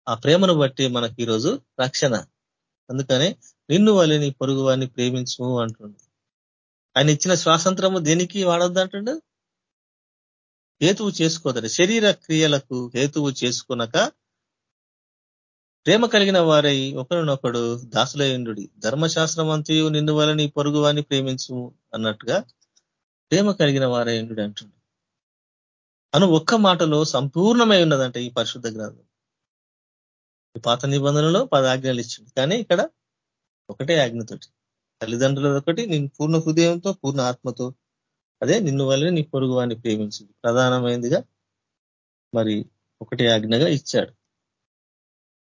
ఆ ప్రేమను బట్టి మనకి ఈరోజు రక్షణ. అందుకనే నిన్ను వలిని పొరుగు వారిని ప్రేమించు అంటుండు. ఆయన ఇచ్చిన స్వాతంత్రము దేనికి వాడొద్దు అంటుండు హేతువు చేసుకోదరు శరీర క్రియలకు హేతువు చేసుకునక ప్రేమ కలిగిన వారై ఒకరినొకడు దాసులైండు ధర్మశాస్త్రం అంతయు నిన్ను వాళ్ళని పొరుగు వారిని ప్రేమించు అన్నట్టుగా ప్రేమ కలిగిన వారయుండు అంటుండు అను ఒక్క మాటలో సంపూర్ణమై ఉన్నదంటే ఈ పరిశుద్ధ గ్రంథం. పాత నిబంధనలో పద ఆజ్ఞలు ఇచ్చింది. కానీ ఇక్కడ ఒకటే ఆజ్ఞతోటి. తల్లిదండ్రుల ఒకటి నేను పూర్ణ హృదయంతో పూర్ణ ఆత్మతో. అదే నిన్ను వల్లే నీ పొరుగు వాడిని ప్రేమించింది. ప్రధానమైనదిగా మరి ఒకటే ఆజ్ఞగా ఇచ్చాడు.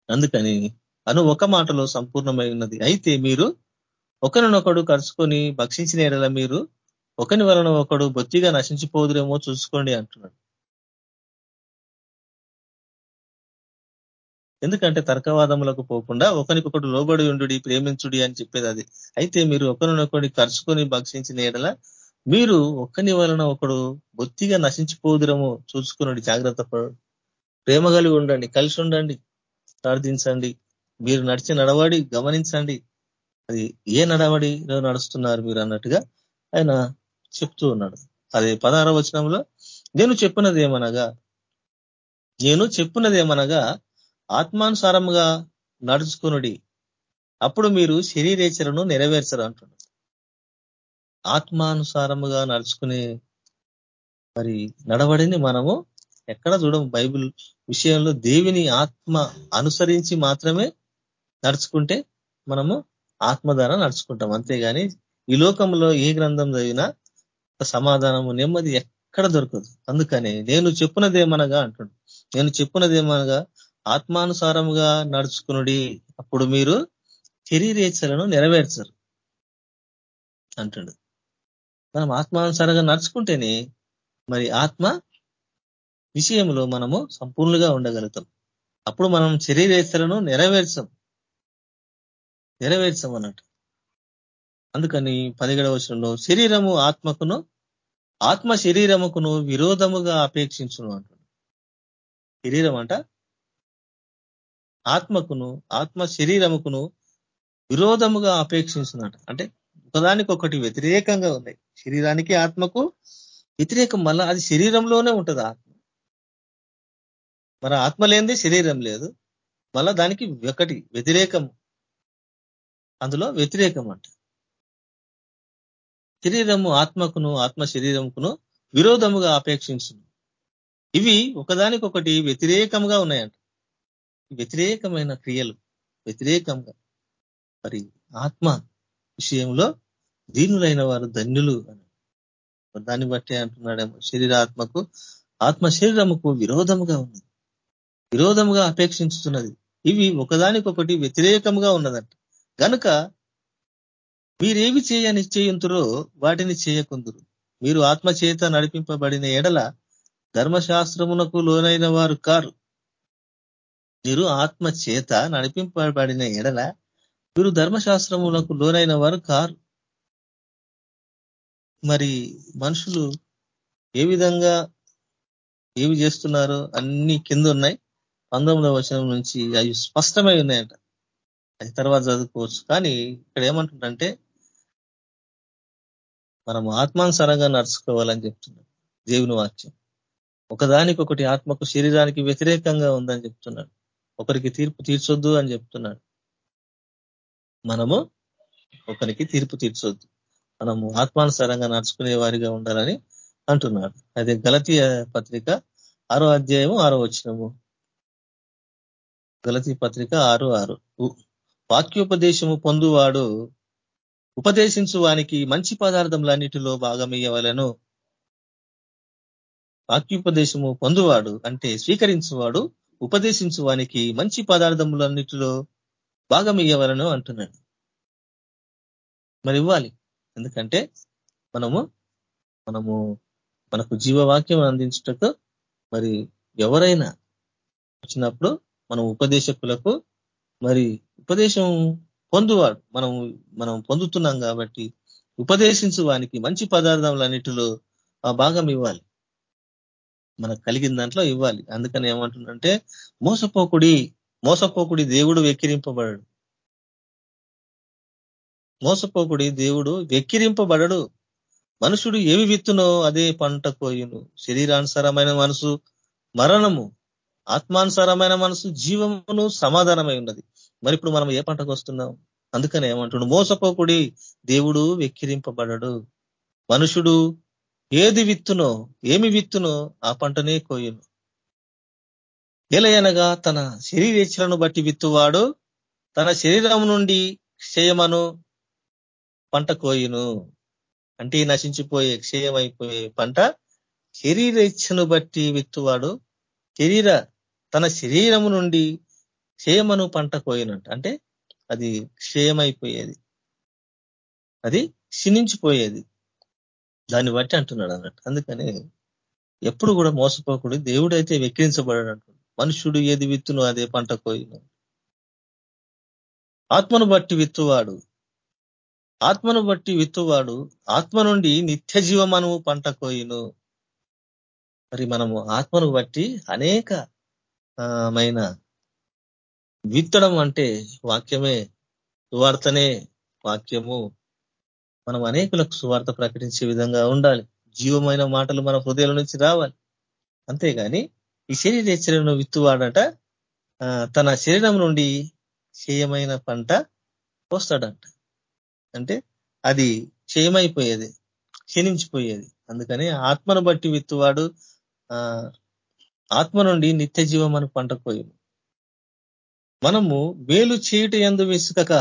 అందుకని అను ఒక మాటలో సంపూర్ణమై ఉన్నది. అయితే మీరు ఒకరినొకడు కలుసుకొని భక్షించిన ఎడల మీరు ఒకని వలన ఒకడు బొత్తిగా నశించిపోదురేమో చూసుకోండి అంటున్నాడు. ఎందుకంటే తర్కవాదములకు పోకుండా ఒకరికొకటి లోబడి ఉండు ప్రేమించుడి అని చెప్పేది అది. అయితే మీరు ఒకరినొకటి కరుచుకొని భక్షించిన ఎడల మీరు ఒక్కని వలన ఒకడు బొత్తిగా నశించిపోదురము చూసుకున్నాడు జాగ్రత్త ప్రేమ కలిగి ఉండండి కలిసి ఉండండి ప్రార్థించండి. మీరు నడిచే నడవడి గమనించండి. అది ఏ నడవడిలో నడుస్తున్నారు మీరు అన్నట్టుగా ఆయన చెప్తూ ఉన్నాడు. అదే పదహార వచనంలో నేను చెప్పినది ఏమనగా నేను చెప్పినది ఏమనగా ఆత్మానుసారముగా నడుచుకునుడి. అప్పుడు మీరు శరీరేచరను నెరవేర్చరు అంటున్నారు ఆత్మానుసారముగా నడుచుకునే మరి నడవడిని మనము ఎక్కడ చూడము. బైబిల్ విషయంలో దేవిని ఆత్మ అనుసరించి మాత్రమే నడుచుకుంటే మనము ఆత్మ ద్వారా నడుచుకుంటాం. అంతేగాని ఈ లోకంలో ఏ గ్రంథం చదివినా సమాధానము నెమ్మది ఎక్కడ దొరకదు. అందుకనే నేను చెప్పునదేమనగా అంటుండు నేను చెప్పునదేమనగా ఆత్మానుసారముగా నడుచుకునుడి అప్పుడు మీరు శరీరేచ్ఛలను నెరవేర్చరు అంటుండు. మనం ఆత్మానుసారంగా నడుచుకుంటేనే మరి ఆత్మ విషయంలో మనము సంపూర్ణంగా ఉండగలుగుతాం. అప్పుడు మనం శరీరేచ్ఛలను నెరవేర్చం నెరవేర్చం అన్నట్టు. అందుకని పదిగడవ వచనంలో శరీరము ఆత్మకును ఆత్మ శరీరముకును విరోధముగా అపేక్షించును అంటున్నాడు శరీరం అంట ఆత్మకును ఆత్మ శరీరముకును విరోధముగా అపేక్షించున్నట అంటే ఒకదానికొకటి వ్యతిరేకంగా ఉన్నాయి. శరీరానికి ఆత్మకు వ్యతిరేకం. మళ్ళా అది శరీరంలోనే ఉంటుంది? ఆత్మ మన ఆత్మ లేనిది శరీరం లేదు. మళ్ళా దానికి ఒకటి వ్యతిరేకం. అందులో వ్యతిరేకం అంట. శరీరము ఆత్మకును ఆత్మ శరీరముకును విరోధముగా అపేక్షించు ఇవి ఒకదానికొకటి వ్యతిరేకంగా ఉన్నాయంట. వ్యతిరేకమైన క్రియలు వ్యతిరేకంగా మరి ఆత్మ విషయంలో దీనులైన వారు ధన్యులు అని. దాన్ని బట్టే అంటున్నాడేమో శరీరాత్మకు ఆత్మ శరీరముకు విరోధముగా ఉన్నది. విరోధముగా అపేక్షించుతున్నది. ఇవి ఒకదానికొకటి వ్యతిరేకంగా ఉన్నదంట. కనుక మీరేవి చేయని చేయుంతురో వాటిని చేయకుందురు. మీరు ఆత్మ చేత నడిపింపబడిన ఎడల ధర్మశాస్త్రమునకు లోనైన వారు కారు. మీరు ఆత్మ చేత నడిపింపబడిన ఎడల మీరు ధర్మశాస్త్రములకు లోనైన వారు కారు. మరి మనుషులు ఏ విధంగా ఏవి చేస్తున్నారో అన్ని కింద ఉన్నాయి. పంతొమ్మిదవ వచనం నుంచి అవి స్పష్టమై ఉన్నాయంట. అది తర్వాత చదువుకోవచ్చు. కానీ ఇక్కడ ఏమంటుందంటే మనం ఆత్మానుసారంగా నడుచుకోవాలని చెప్తున్నాడు దేవుని వాక్యం. ఒకదానికొకటి ఆత్మకు శరీరానికి వ్యతిరేకంగా ఉందని చెప్తున్నాడు. ఒకరికి తీర్పు తీర్చొద్దు అని చెప్తున్నాడు. మనము ఒకరికి తీర్పు తీర్చొద్దు. మనము ఆత్మానుసారంగా నడుచుకునే వారిగా ఉండాలని అంటున్నాడు. అదే గలతీయ పత్రిక ఆరో అధ్యాయము ఆరో వచ్చినము గలతీ పత్రిక ఆరు ఆరు. వాక్యోపదేశము పొందువాడు ఉపదేశించు వానికి మంచి పదార్థములన్నిటిలో భాగమయ్యవలను. వాక్యోపదేశము పొందువాడు అంటే స్వీకరించువాడు ఉపదేశించు వానికి మంచి పదార్థములన్నిటిలో భాగం ఇవ్వవలను అంటున్నాడు. మరి ఇవ్వాలి ఎందుకంటే మనము మనము మనకు జీవవాక్యం అందించుటకు మరి ఎవరైనా వచ్చినప్పుడు మనం ఉపదేశకులకు మరి ఉపదేశం పొందువాడు మనం మనం పొందుతున్నాం కాబట్టి ఉపదేశించు వానికి మంచి పదార్థములన్నిటిలో ఆ భాగం ఇవ్వాలి. మనకు కలిగిన దాంట్లో ఇవ్వాలి. అందుకని ఏమంటుందంటే మోసపోకుడి మోసపోకుడి దేవుడు వెక్కిరింపబడడు. మోసపోకుడి దేవుడు వెక్కిరింపబడడు. మనుషుడు ఏమి విత్తునో అదే పంట కోయును. శరీరానుసారమైన మనసు మరణము ఆత్మానుసారమైన మనసు జీవమును సమాధానమై ఉన్నది. మరి ఇప్పుడు మనం ఏ పంటకు వస్తున్నాం? అందుకని ఏమంటుడు మోసపోకుడి దేవుడు వెక్కిరింపబడడు. మనుషుడు ఏది విత్తునో ఏమి విత్తునో ఆ పంటనే కోయును. ఎలయనగా తన శరీరేచ్ఛలను బట్టి విత్తువాడు తన శరీరం నుండి క్షయమను పంట కోయును. అంటే నశించిపోయే క్షయమైపోయే పంట శరీరేచ్ఛను బట్టి విత్తువాడు శరీర తన శరీరము నుండి క్షయమను పంట కోయినట్టు అంటే అది క్షయమైపోయేది. అది క్షీణించిపోయేది. దాన్ని బట్టి అంటున్నాడు అన్నట్టు. అందుకని ఎప్పుడు కూడా మోసపోకూడదు. దేవుడు అయితే వెక్కిరించబడాడు మనుషుడు ఏది విత్తును అదే పంట కోయిను. ఆత్మను బట్టి విత్తువాడు. ఆత్మను బట్టి విత్తువాడు. ఆత్మ నుండి నిత్య జీవమను పంట కోయిను. మరి మనము ఆత్మను బట్టి అనేక మైన విత్తడం అంటే వాక్యమే సువార్తనే వాక్యము. మనం అనేకులకు సువార్త ప్రకటించే విధంగా ఉండాలి. జీవమైన మాటలు మన హృదయాల నుంచి రావాలి. అంతేగాని ఈ శరీరేచ్చలను విత్తువాడట తన శరీరం నుండి క్షయమైన పంట పోస్తాడంట. అంటే అది క్షయమైపోయేది క్షీణించిపోయేది. అందుకని ఆత్మను బట్టి విత్తువాడు ఆత్మ నుండి నిత్య జీవం అని పంట పోయింది మనము వేలు చేయుట ఎందు విసుకక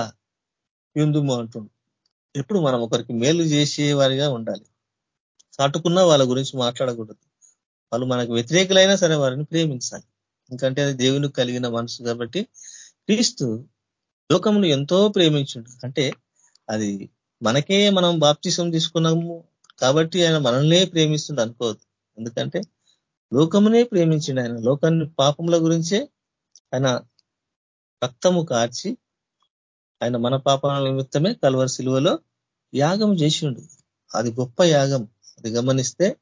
ఎందుము అంటుండు. ఎప్పుడు మనం ఒకరికి మేలు చేసేవారిగా ఉండాలి. చాటుకున్న వాళ్ళ గురించి మాట్లాడకూడదు. వాళ్ళు మనకు వ్యతిరేకులైనా సరే వారిని ప్రేమించాలి. ఎందుకంటే అది దేవునికి కలిగిన మనసు కాబట్టి క్రీస్తు లోకమును ఎంతో ప్రేమించుండు. అంటే అది మనకే మనం బాప్తిసం తీసుకున్నాము కాబట్టి ఆయన మనల్నే ప్రేమిస్తుంది అనుకోవద్దు. ఎందుకంటే లోకమునే ప్రేమించిండు ఆయన. లోకాన్ని పాపముల గురించే ఆయన రక్తము కార్చి ఆయన మన పాపాల నిమిత్తమే కలవరి శిలువలో యాగం చేసిండు. అది గొప్ప యాగం. అది గమనిస్తే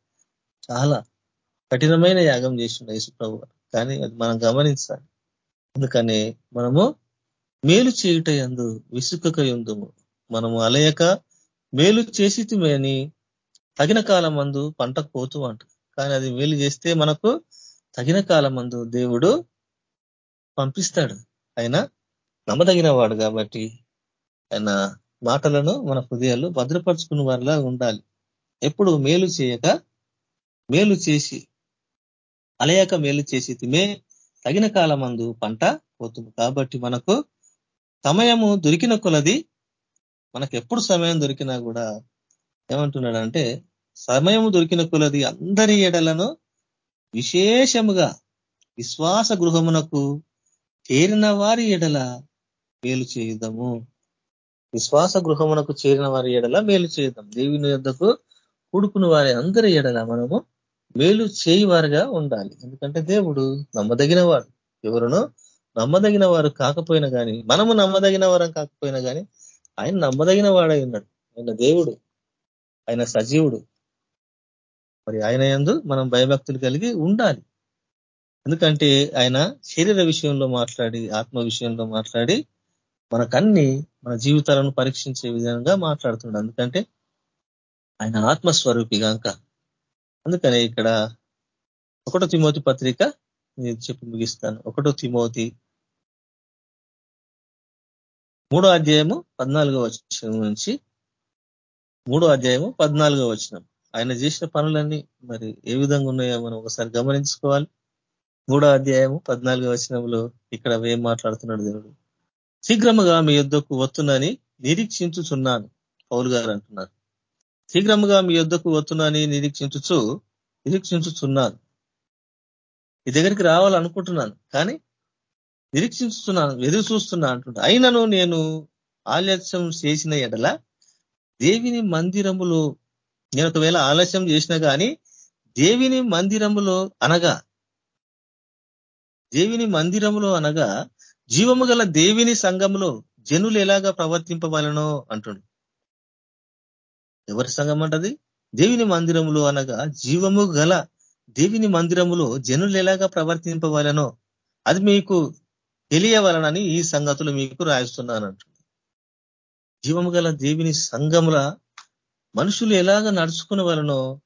చాలా కఠినమైన యాగం చేసిండు యేసుప్రభు కానీ అది మనం గమనించాలి. అందుకని మనము మేలు చేయుట ఎందు విసుకక ఎందుము మనము అలయక మేలు చేసి అని తగిన కాలం మందు పంటకు పోతూ అంట. కానీ అది మేలు చేస్తే మనకు తగిన కాలం మందు దేవుడు పంపిస్తాడు. ఆయన నమ్మదగిన వాడు కాబట్టి ఆయన మాటలను మన హృదయాలు భద్రపరుచుకున్న వారిలా ఉండాలి. ఎప్పుడు మేలు చేయక మేలు చేసి అలయక మేలు చేసి తిమే తగిన కాలమందు పంట పోతుంది. కాబట్టి మనకు సమయము దొరికిన కొలది మనకు ఎప్పుడు సమయం దొరికినా కూడా ఏమంటున్నాడంటే సమయము దొరికిన కొలది అందరి ఎడలను విశేషముగా విశ్వాస గృహమునకు చేరిన వారి ఎడల మేలు చేయుదము. విశ్వాస గృహమునకు చేరిన వారి ఎడల మేలు చేద్దాం దేవుని యొద్దకు కూడుకుని వారి అందరి ఎడల మనము మేలు వారిగా ఉండాలి. ఎందుకంటే దేవుడు నమ్మదగిన వాడు ఎవరునో నమ్మదగిన వారు కాకపోయినా కానీ మనము నమ్మదగిన వారం కాకపోయినా కానీ ఆయన నమ్మదగిన వాడై ఉన్నాడు. ఆయన దేవుడు. ఆయన సజీవుడు. మరి ఆయన ఎందు మనం భయభక్తులు కలిగి ఉండాలి. ఎందుకంటే ఆయన శరీర విషయంలో మాట్లాడి ఆత్మ విషయంలో మాట్లాడి మనకన్నీ మన జీవితాలను పరీక్షించే విధంగా మాట్లాడుతున్నాడు. ఎందుకంటే ఆయన ఆత్మస్వరూపిగాక అందుకనే ఇక్కడ ఒకటో తిమోతి పత్రిక నేను చెప్పి ముగిస్తాను. ఒకటో తిమోతి మూడో అధ్యాయము పద్నాలుగో వచ్చిన నుంచి మూడో అధ్యాయము పద్నాలుగో వచనం. ఆయన చేసిన పనులన్నీ మరి ఏ విధంగా ఉన్నాయో మనం ఒకసారి గమనించుకోవాలి. మూడో అధ్యాయము పద్నాలుగో వచనంలో ఇక్కడ ఏం మాట్లాడుతున్నాడు దేవుడు? శీఘ్రముగా మీ యుద్ధకు వస్తుందని నిరీక్షించుచున్నాను. పౌలు గారు అంటున్నారు. శీఘ్రముగా మీ యుద్ధకు వస్తున్నాని నిరీక్షించుచు నిరీక్షించుచున్నాను. ఈ దగ్గరికి రావాలనుకుంటున్నాను కానీ నిరీక్షిస్తున్నాను ఎదురు చూస్తున్నా అంటున్నా అయినను నేను ఆలస్యం చేసిన ఎడల దేవిని మందిరములో నేను ఒకవేళ ఆలస్యం చేసినా కానీ దేవిని మందిరములో అనగా దేవిని మందిరములో అనగా జీవము గల దేవిని సంఘంలో జనులు ఎలాగా ప్రవర్తింపవలనో అంటుడు. ఎవరి సంఘం అంటది? దేవిని మందిరములో అనగా జీవము గల దేవిని మందిరములో జనులు ఎలాగా ప్రవర్తింపవలనో అది మీకు తెలియవలనని ఈ సంగతులు మీకు రాయిస్తున్నానంటు జీవము గల దేవిని సంఘముల మనుషులు ఎలాగ నడుచుకునేవలనో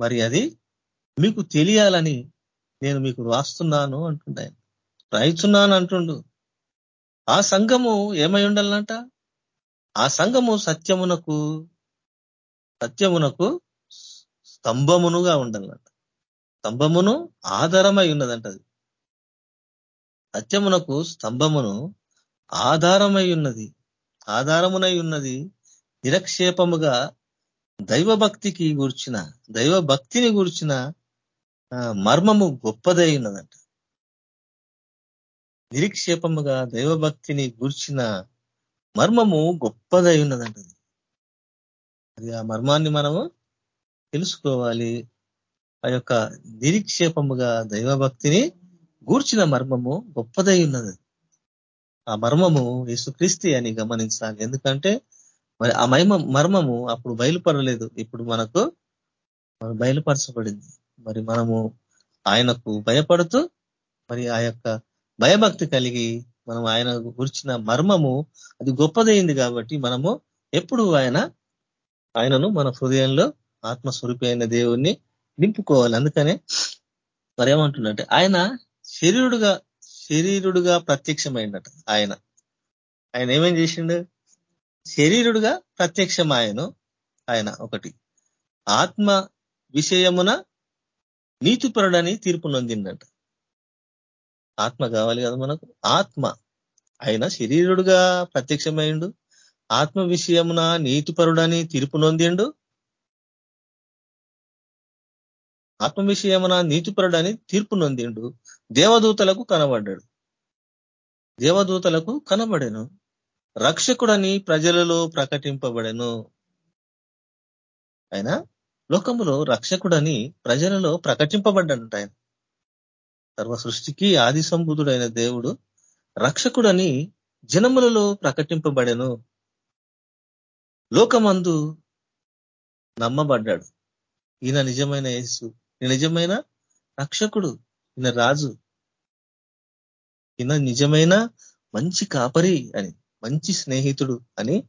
మరి అది మీకు తెలియాలని నేను మీకు రాస్తున్నాను అంటుండ ఆయన. రాయిచున్నాను అంటుండు ఆ సంఘము ఏమై ఉండాలంట? ఆ సంఘము సత్యమునకు సత్యమునకు స్తంభమునుగా ఉండాలంట. స్తంభమును ఆధారమై ఉన్నదంట అది సత్యమునకు స్తంభమును ఆధారమై ఉన్నది. ఆధారమునై ఉన్నది నిరక్షేపముగా దైవభక్తికి గూర్చిన దైవభక్తిని గూర్చిన మర్మము గొప్పదై ఉన్నదంట. నిరీక్షేపముగా దైవభక్తిని గూర్చిన మర్మము గొప్పదై ఉన్నదంటది అది ఆ మర్మాన్ని మనము తెలుసుకోవాలి. ఆ యొక్క నిరీక్షేపముగా దైవభక్తిని గూర్చిన మర్మము గొప్పదై ఉన్నది ఆ మర్మము యేసుక్రీస్తి అని గమనించాలి. ఎందుకంటే మరి ఆ మహిమ మర్మము అప్పుడు బయలుపడలేదు. ఇప్పుడు మనకు బయలుపరచబడింది. మరి మనము ఆయనకు భయపడుతూ మరి ఆ యొక్క భయభక్తి కలిగి మనం ఆయన గురించిన మర్మము అది గొప్పదైంది కాబట్టి మనము ఎప్పుడు ఆయన ఆయనను మన హృదయంలో ఆత్మస్వరూపి అయిన దేవుణ్ణి నింపుకోవాలి. అందుకనే మరి ఏమంటుండంటే ఆయన శరీరుడుగా శరీరుడుగా ప్రత్యక్షమైందట ఆయన. ఆయన ఏమేం చేసిండు? శరీరుడుగా ప్రత్యక్షమాయను ఆయన ఒకటి. ఆత్మ విషయమున నీతిపరుడని తీర్పు నొందిందట. ఆత్మ కావాలి కదా మనకు? ఆత్మ. ఆయన శరీరుడుగా ప్రత్యక్షమైండు ఆత్మ విషయమున నీతిపరుడని తీర్పు నొందిండు ఆత్మ విషయమున నీతిపరుడని తీర్పు నొందిండు దేవదూతలకు కనబడ్డాడు. దేవదూతలకు కనబడెను. రక్షకుడని ప్రజలలో ప్రకటింపబడెను. ఆయన లోకములో రక్షకుడని ప్రజలలో ప్రకటింపబడ్డాడు ఆయన. సర్వ సృష్టికి ఆది సంబుధుడైన దేవుడు రక్షకుడని జనములలో ప్రకటింపబడెను. లోకమందు నమ్మబడ్డాడు. ఈయన నిజమైన యేసు. నిజమైన రక్షకుడు. ఈయన రాజు. ఈయన నిజమైన మంచి కాపరి అని మంచి స్నేహితుడు అని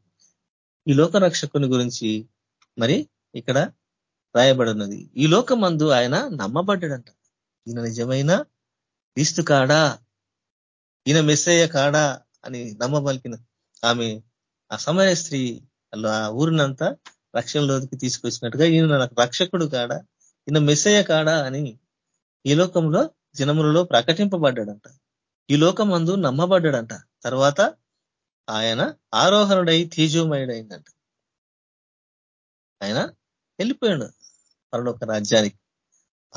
ఈ లోక రక్షకుని గురించి మరి ఇక్కడ రాయబడినది ఈ లోకమందు ఆయన నమ్మబడ్డాడంట. ఈయన నిజమైన క్రీస్తు కాడా? ఈయన మెస్సయ్య కాడా? అని నమ్మబలికిన ఆమె ఆ సమయ స్త్రీ ఆ ఊరినంతా రక్షణలోకి తీసుకొచ్చినట్టుగా ఈయన నాకు రక్షకుడు కాడా? ఈయన మెస్సయ్య కాడా? అని ఈ లోకంలో జనములలో ప్రకటింపబడ్డాడంట. ఈ లోకమందు నమ్మబడ్డాడంట. తర్వాత ఆయన ఆరోహణుడై తేజోమయుడైందంట. ఆయన వెళ్ళిపోయాడు పరలోక రాజ్యానికి.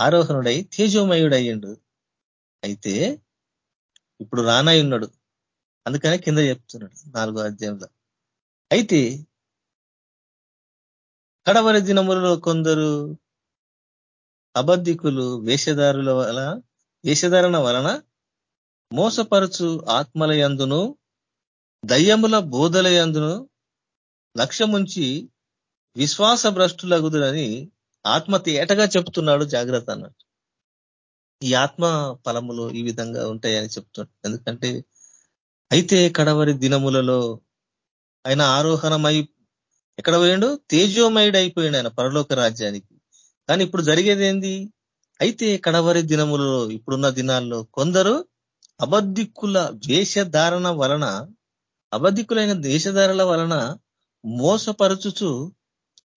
ఆరోహణుడై తేజోమయుడయ్యిండు. అయితే ఇప్పుడు రానై ఉన్నాడు. అందుకనే కింద చెప్తున్నాడు నాలుగో అధ్యాయంలో. అయితే కడవరి దినములలో కొందరు అబద్ధికులు వేషధారుల వలన వేషధారణ వలన మోసపరచు ఆత్మల యందును దయ్యముల బోధల యందును లక్ష్యముంచి విశ్వాస భ్రష్టులగుదురని ఆత్మ తేటగా చెప్తున్నాడు జాగ్రత్త అన్నట్టు ఈ ఆత్మ ఫలములు ఈ విధంగా ఉంటాయని చెప్తున్నాడు. ఎందుకంటే అయితే కడవరి దినములలో ఆయన ఆరోహణమై ఎక్కడ పోయాడు? తేజోమయుడు అయిపోయాడు ఆయన పరలోక రాజ్యానికి. కానీ ఇప్పుడు జరిగేది ఏంది? అయితే కడవరి దినములలో ఇప్పుడున్న దినాల్లో కొందరు అబద్ధిక్కుల వేషధారణ వలన అబద్ధికులైన దేశధారల వలన మోసపరుచుచు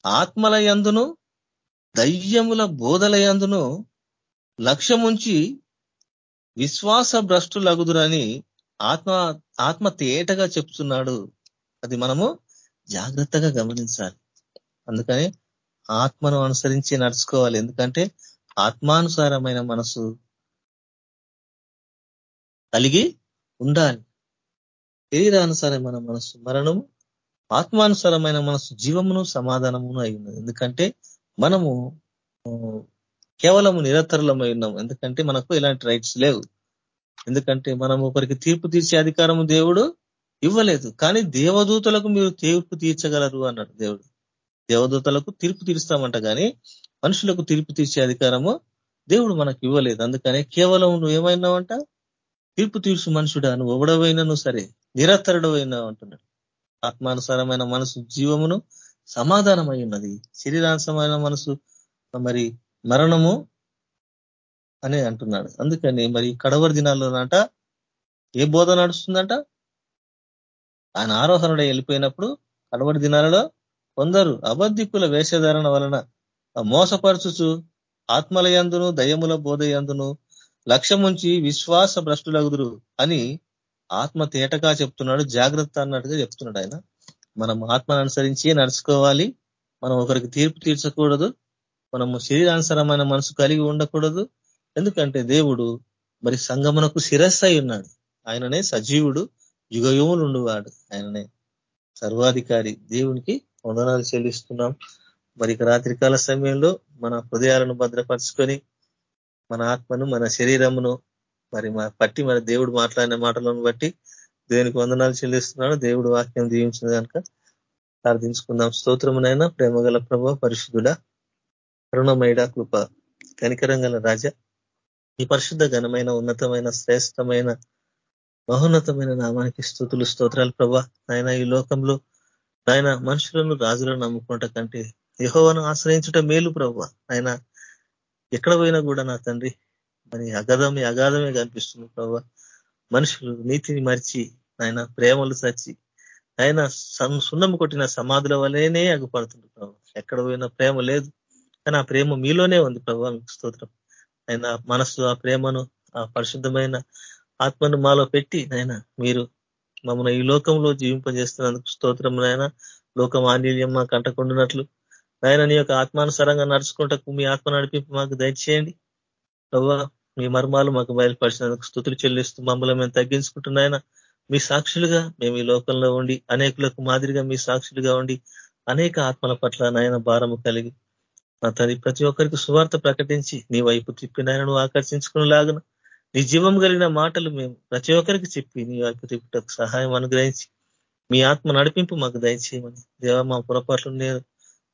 ఆత్మల యందును దయ్యముల బోధల యందును లక్ష్యముంచి విశ్వాస భ్రష్టులగుదురని ఆత్మ ఆత్మ తేటగా చెప్తున్నాడు. అది మనము జాగ్రత్తగా గమనించాలి. అందుకని ఆత్మను అనుసరించి నడుచుకోవాలి. ఎందుకంటే ఆత్మానుసారమైన మనసు కలిగి ఉండాలి. శరీరానుసారమైన మనసు మరణము ఆత్మానుసారమైన మనసు జీవమును సమాధానమును అయి ఉన్నది. ఎందుకంటే మనము కేవలము నిరతరులమై ఉన్నాం ఎందుకంటే మనకు ఇలాంటి రైట్స్ లేవు. ఎందుకంటే మనం ఒకరికి తీర్పు తీర్చే అధికారము దేవుడు ఇవ్వలేదు. కానీ దేవదూతలకు మీరు తీర్పు తీర్చగలరు అన్నాడు దేవుడు. దేవదూతలకు తీర్పు తీరుస్తామంట కానీ మనుషులకు తీర్పు తీర్చే అధికారము దేవుడు మనకు ఇవ్వలేదు. అందుకనే కేవలం నువ్వు ఏమైనావంట తీర్పు తీర్చు మనుషుడా. నువ్వు ఎవడవైనాను సరే నిరత్తరుడవైనా అంటున్నాడు. ఆత్మానుసారమైన మనసు జీవమును సమాధానమై ఉన్నది. శరీరానుసరమైన మనసు మరి మరణము అని అంటున్నాడు. అందుకని మరి కడవరి దినాల్లోనట ఏ బోధ నడుస్తుందంట? ఆయన ఆరోహణుడు వెళ్ళిపోయినప్పుడు కడవరి దినాలలో కొందరు అబద్ధికుల వేషధారణ వలన మోసపరచుచు ఆత్మలయందును దయముల బోధయందును లక్ష్యముంచి విశ్వాస భ్రష్టులగుదురు అని ఆత్మ తేటగా చెప్తున్నాడు జాగ్రత్త అన్నట్టుగా చెప్తున్నాడు ఆయన. మనం ఆత్మను అనుసరించి నడుచుకోవాలి. మనం ఒకరికి తీర్పు తీర్చకూడదు. మనము శరీరానుసరమైన మనసు కలిగి ఉండకూడదు. ఎందుకంటే దేవుడు మరి సంగమునకు శిరస్సై ఉన్నాడు. ఆయననే సజీవుడు యుగయుములు ఉండేవాడు. ఆయననే సర్వాధికారి. దేవునికి వందనాలు చెల్లిస్తున్నాం. మరి రాత్రికాల సమయంలో మన హృదయాలను భద్రపరుచుకొని మన ఆత్మను మన శరీరమును మరి పట్టి మన దేవుడు మాట్లాడిన మాటలను బట్టి దేవునికి వందనాలు చెల్లిస్తున్నాడు దేవుడు వాక్యం దీవించిన కనుక ప్రార్థించుకుందాం. స్తోత్రమునైనా ప్రేమగల ప్రభ పరిశుద్ధుడా కరుణమైడ కృప కనికరంగల రాజ. ఈ పరిశుద్ధ ఘనమైన ఉన్నతమైన శ్రేష్టమైన మహోన్నతమైన నామానికి స్థుతులు స్తోత్రాలు ప్రభా. ఆయన ఈ లోకంలో ఆయన మనుషులను రాజులను నమ్ముకుంట కంటే యహోవను ఆశ్రయించుట మేలు ప్రభా. ఆయన ఎక్కడ పోయినా కూడా నా తండ్రి మరి అగాధమే అగాధమే కనిపిస్తుంది ప్రభా. మనుషులు నీతిని మరిచి ఆయన ప్రేమలు సచ్చి ఆయన సున్నం కొట్టిన సమాధుల వల్లనే అగుపడుతుంది ప్రభు. ఎక్కడ పోయినా ప్రేమ లేదు. కానీ ఆ ప్రేమ మీలోనే ఉంది ప్రభావ స్తోత్రం. ఆయన మనస్సు ఆ ప్రేమను ఆ పరిశుద్ధమైన ఆత్మను మాలో పెట్టి నాయన మీరు మమ్మల్ని ఈ లోకంలో జీవింపజేస్తున్నందుకు స్తోత్రం నాయన. లోకం ఆండిల్యం మాకు అంటకుండానట్లు. నాయన నీ యొక్క ఆత్మానుసారంగా నడుచుకుంటకు మీ ఆత్మ నడిపి మాకు దయచేయండి. ప్రభావ మీ మర్మాలు మాకు బయలుపరిచినందుకు స్థుతులు చెల్లిస్తూ మమ్మల్ని మేము తగ్గించుకుంటున్నాయన మీ సాక్షులుగా మేము ఈ లోకంలో ఉండి అనేకులకు మాదిరిగా మీ సాక్షులుగా ఉండి అనేక ఆత్మల పట్ల నాయన భారము కలిగి నా ప్రతి ఒక్కరికి సువార్త ప్రకటించి నీ వైపు తిప్పి నువ్వు ఆకర్షించుకునేలాగన నీ జీవం కలిగిన మాటలు మేము ప్రతి ఒక్కరికి చెప్పి నీ వైపు తిప్పుటకు సహాయం అనుగ్రహించి మీ ఆత్మ నడిపింపు మాకు దయచేయమని. దేవ మా పొరపాట్లు నేను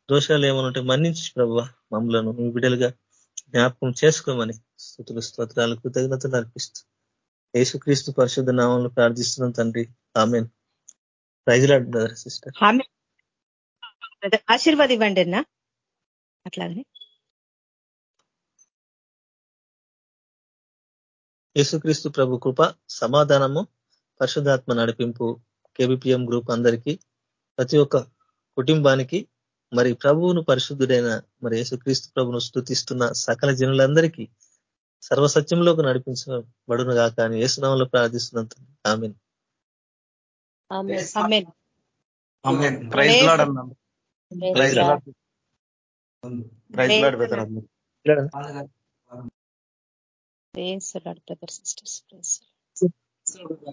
దోషాలు ఏమనుంటే మన్నించి ప్రభు. మమ్మలను మీ బిడలుగా జ్ఞాపకం చేసుకోమని స్థుతులు స్తోత్రాలు కృతజ్ఞతలు అర్పిస్తూ యేసుక్రీస్తు పరిశుద్ధ నామంలో ప్రార్థిస్తున్నాం తండ్రి. Amen. Praise Lord brother sister. ఆశీర్వాదం ఇవ్వండి అన్నా. అట్లాగనే. యేసుక్రీస్తు ప్రభు కృప సమాధానము పరిశుధాత్మ నడిపింపు కేబిపిఎం గ్రూప్ అందరికీ ప్రతి ఒక్క కుటుంబానికి మరి ప్రభువును పరిశుద్ధుడైన మరి యేసుక్రీస్తు ప్రభును స్థుతిస్తున్న సకల జనులందరికీ సర్వసత్యంలోకి నడిపించబడును కాక అని ఏసునామంలో ప్రార్థిస్తున్నంత ఆమెన్. ప్రైజ్ లాడ్ అన్నా. Praise lord praise lord brother praise lord brother sisters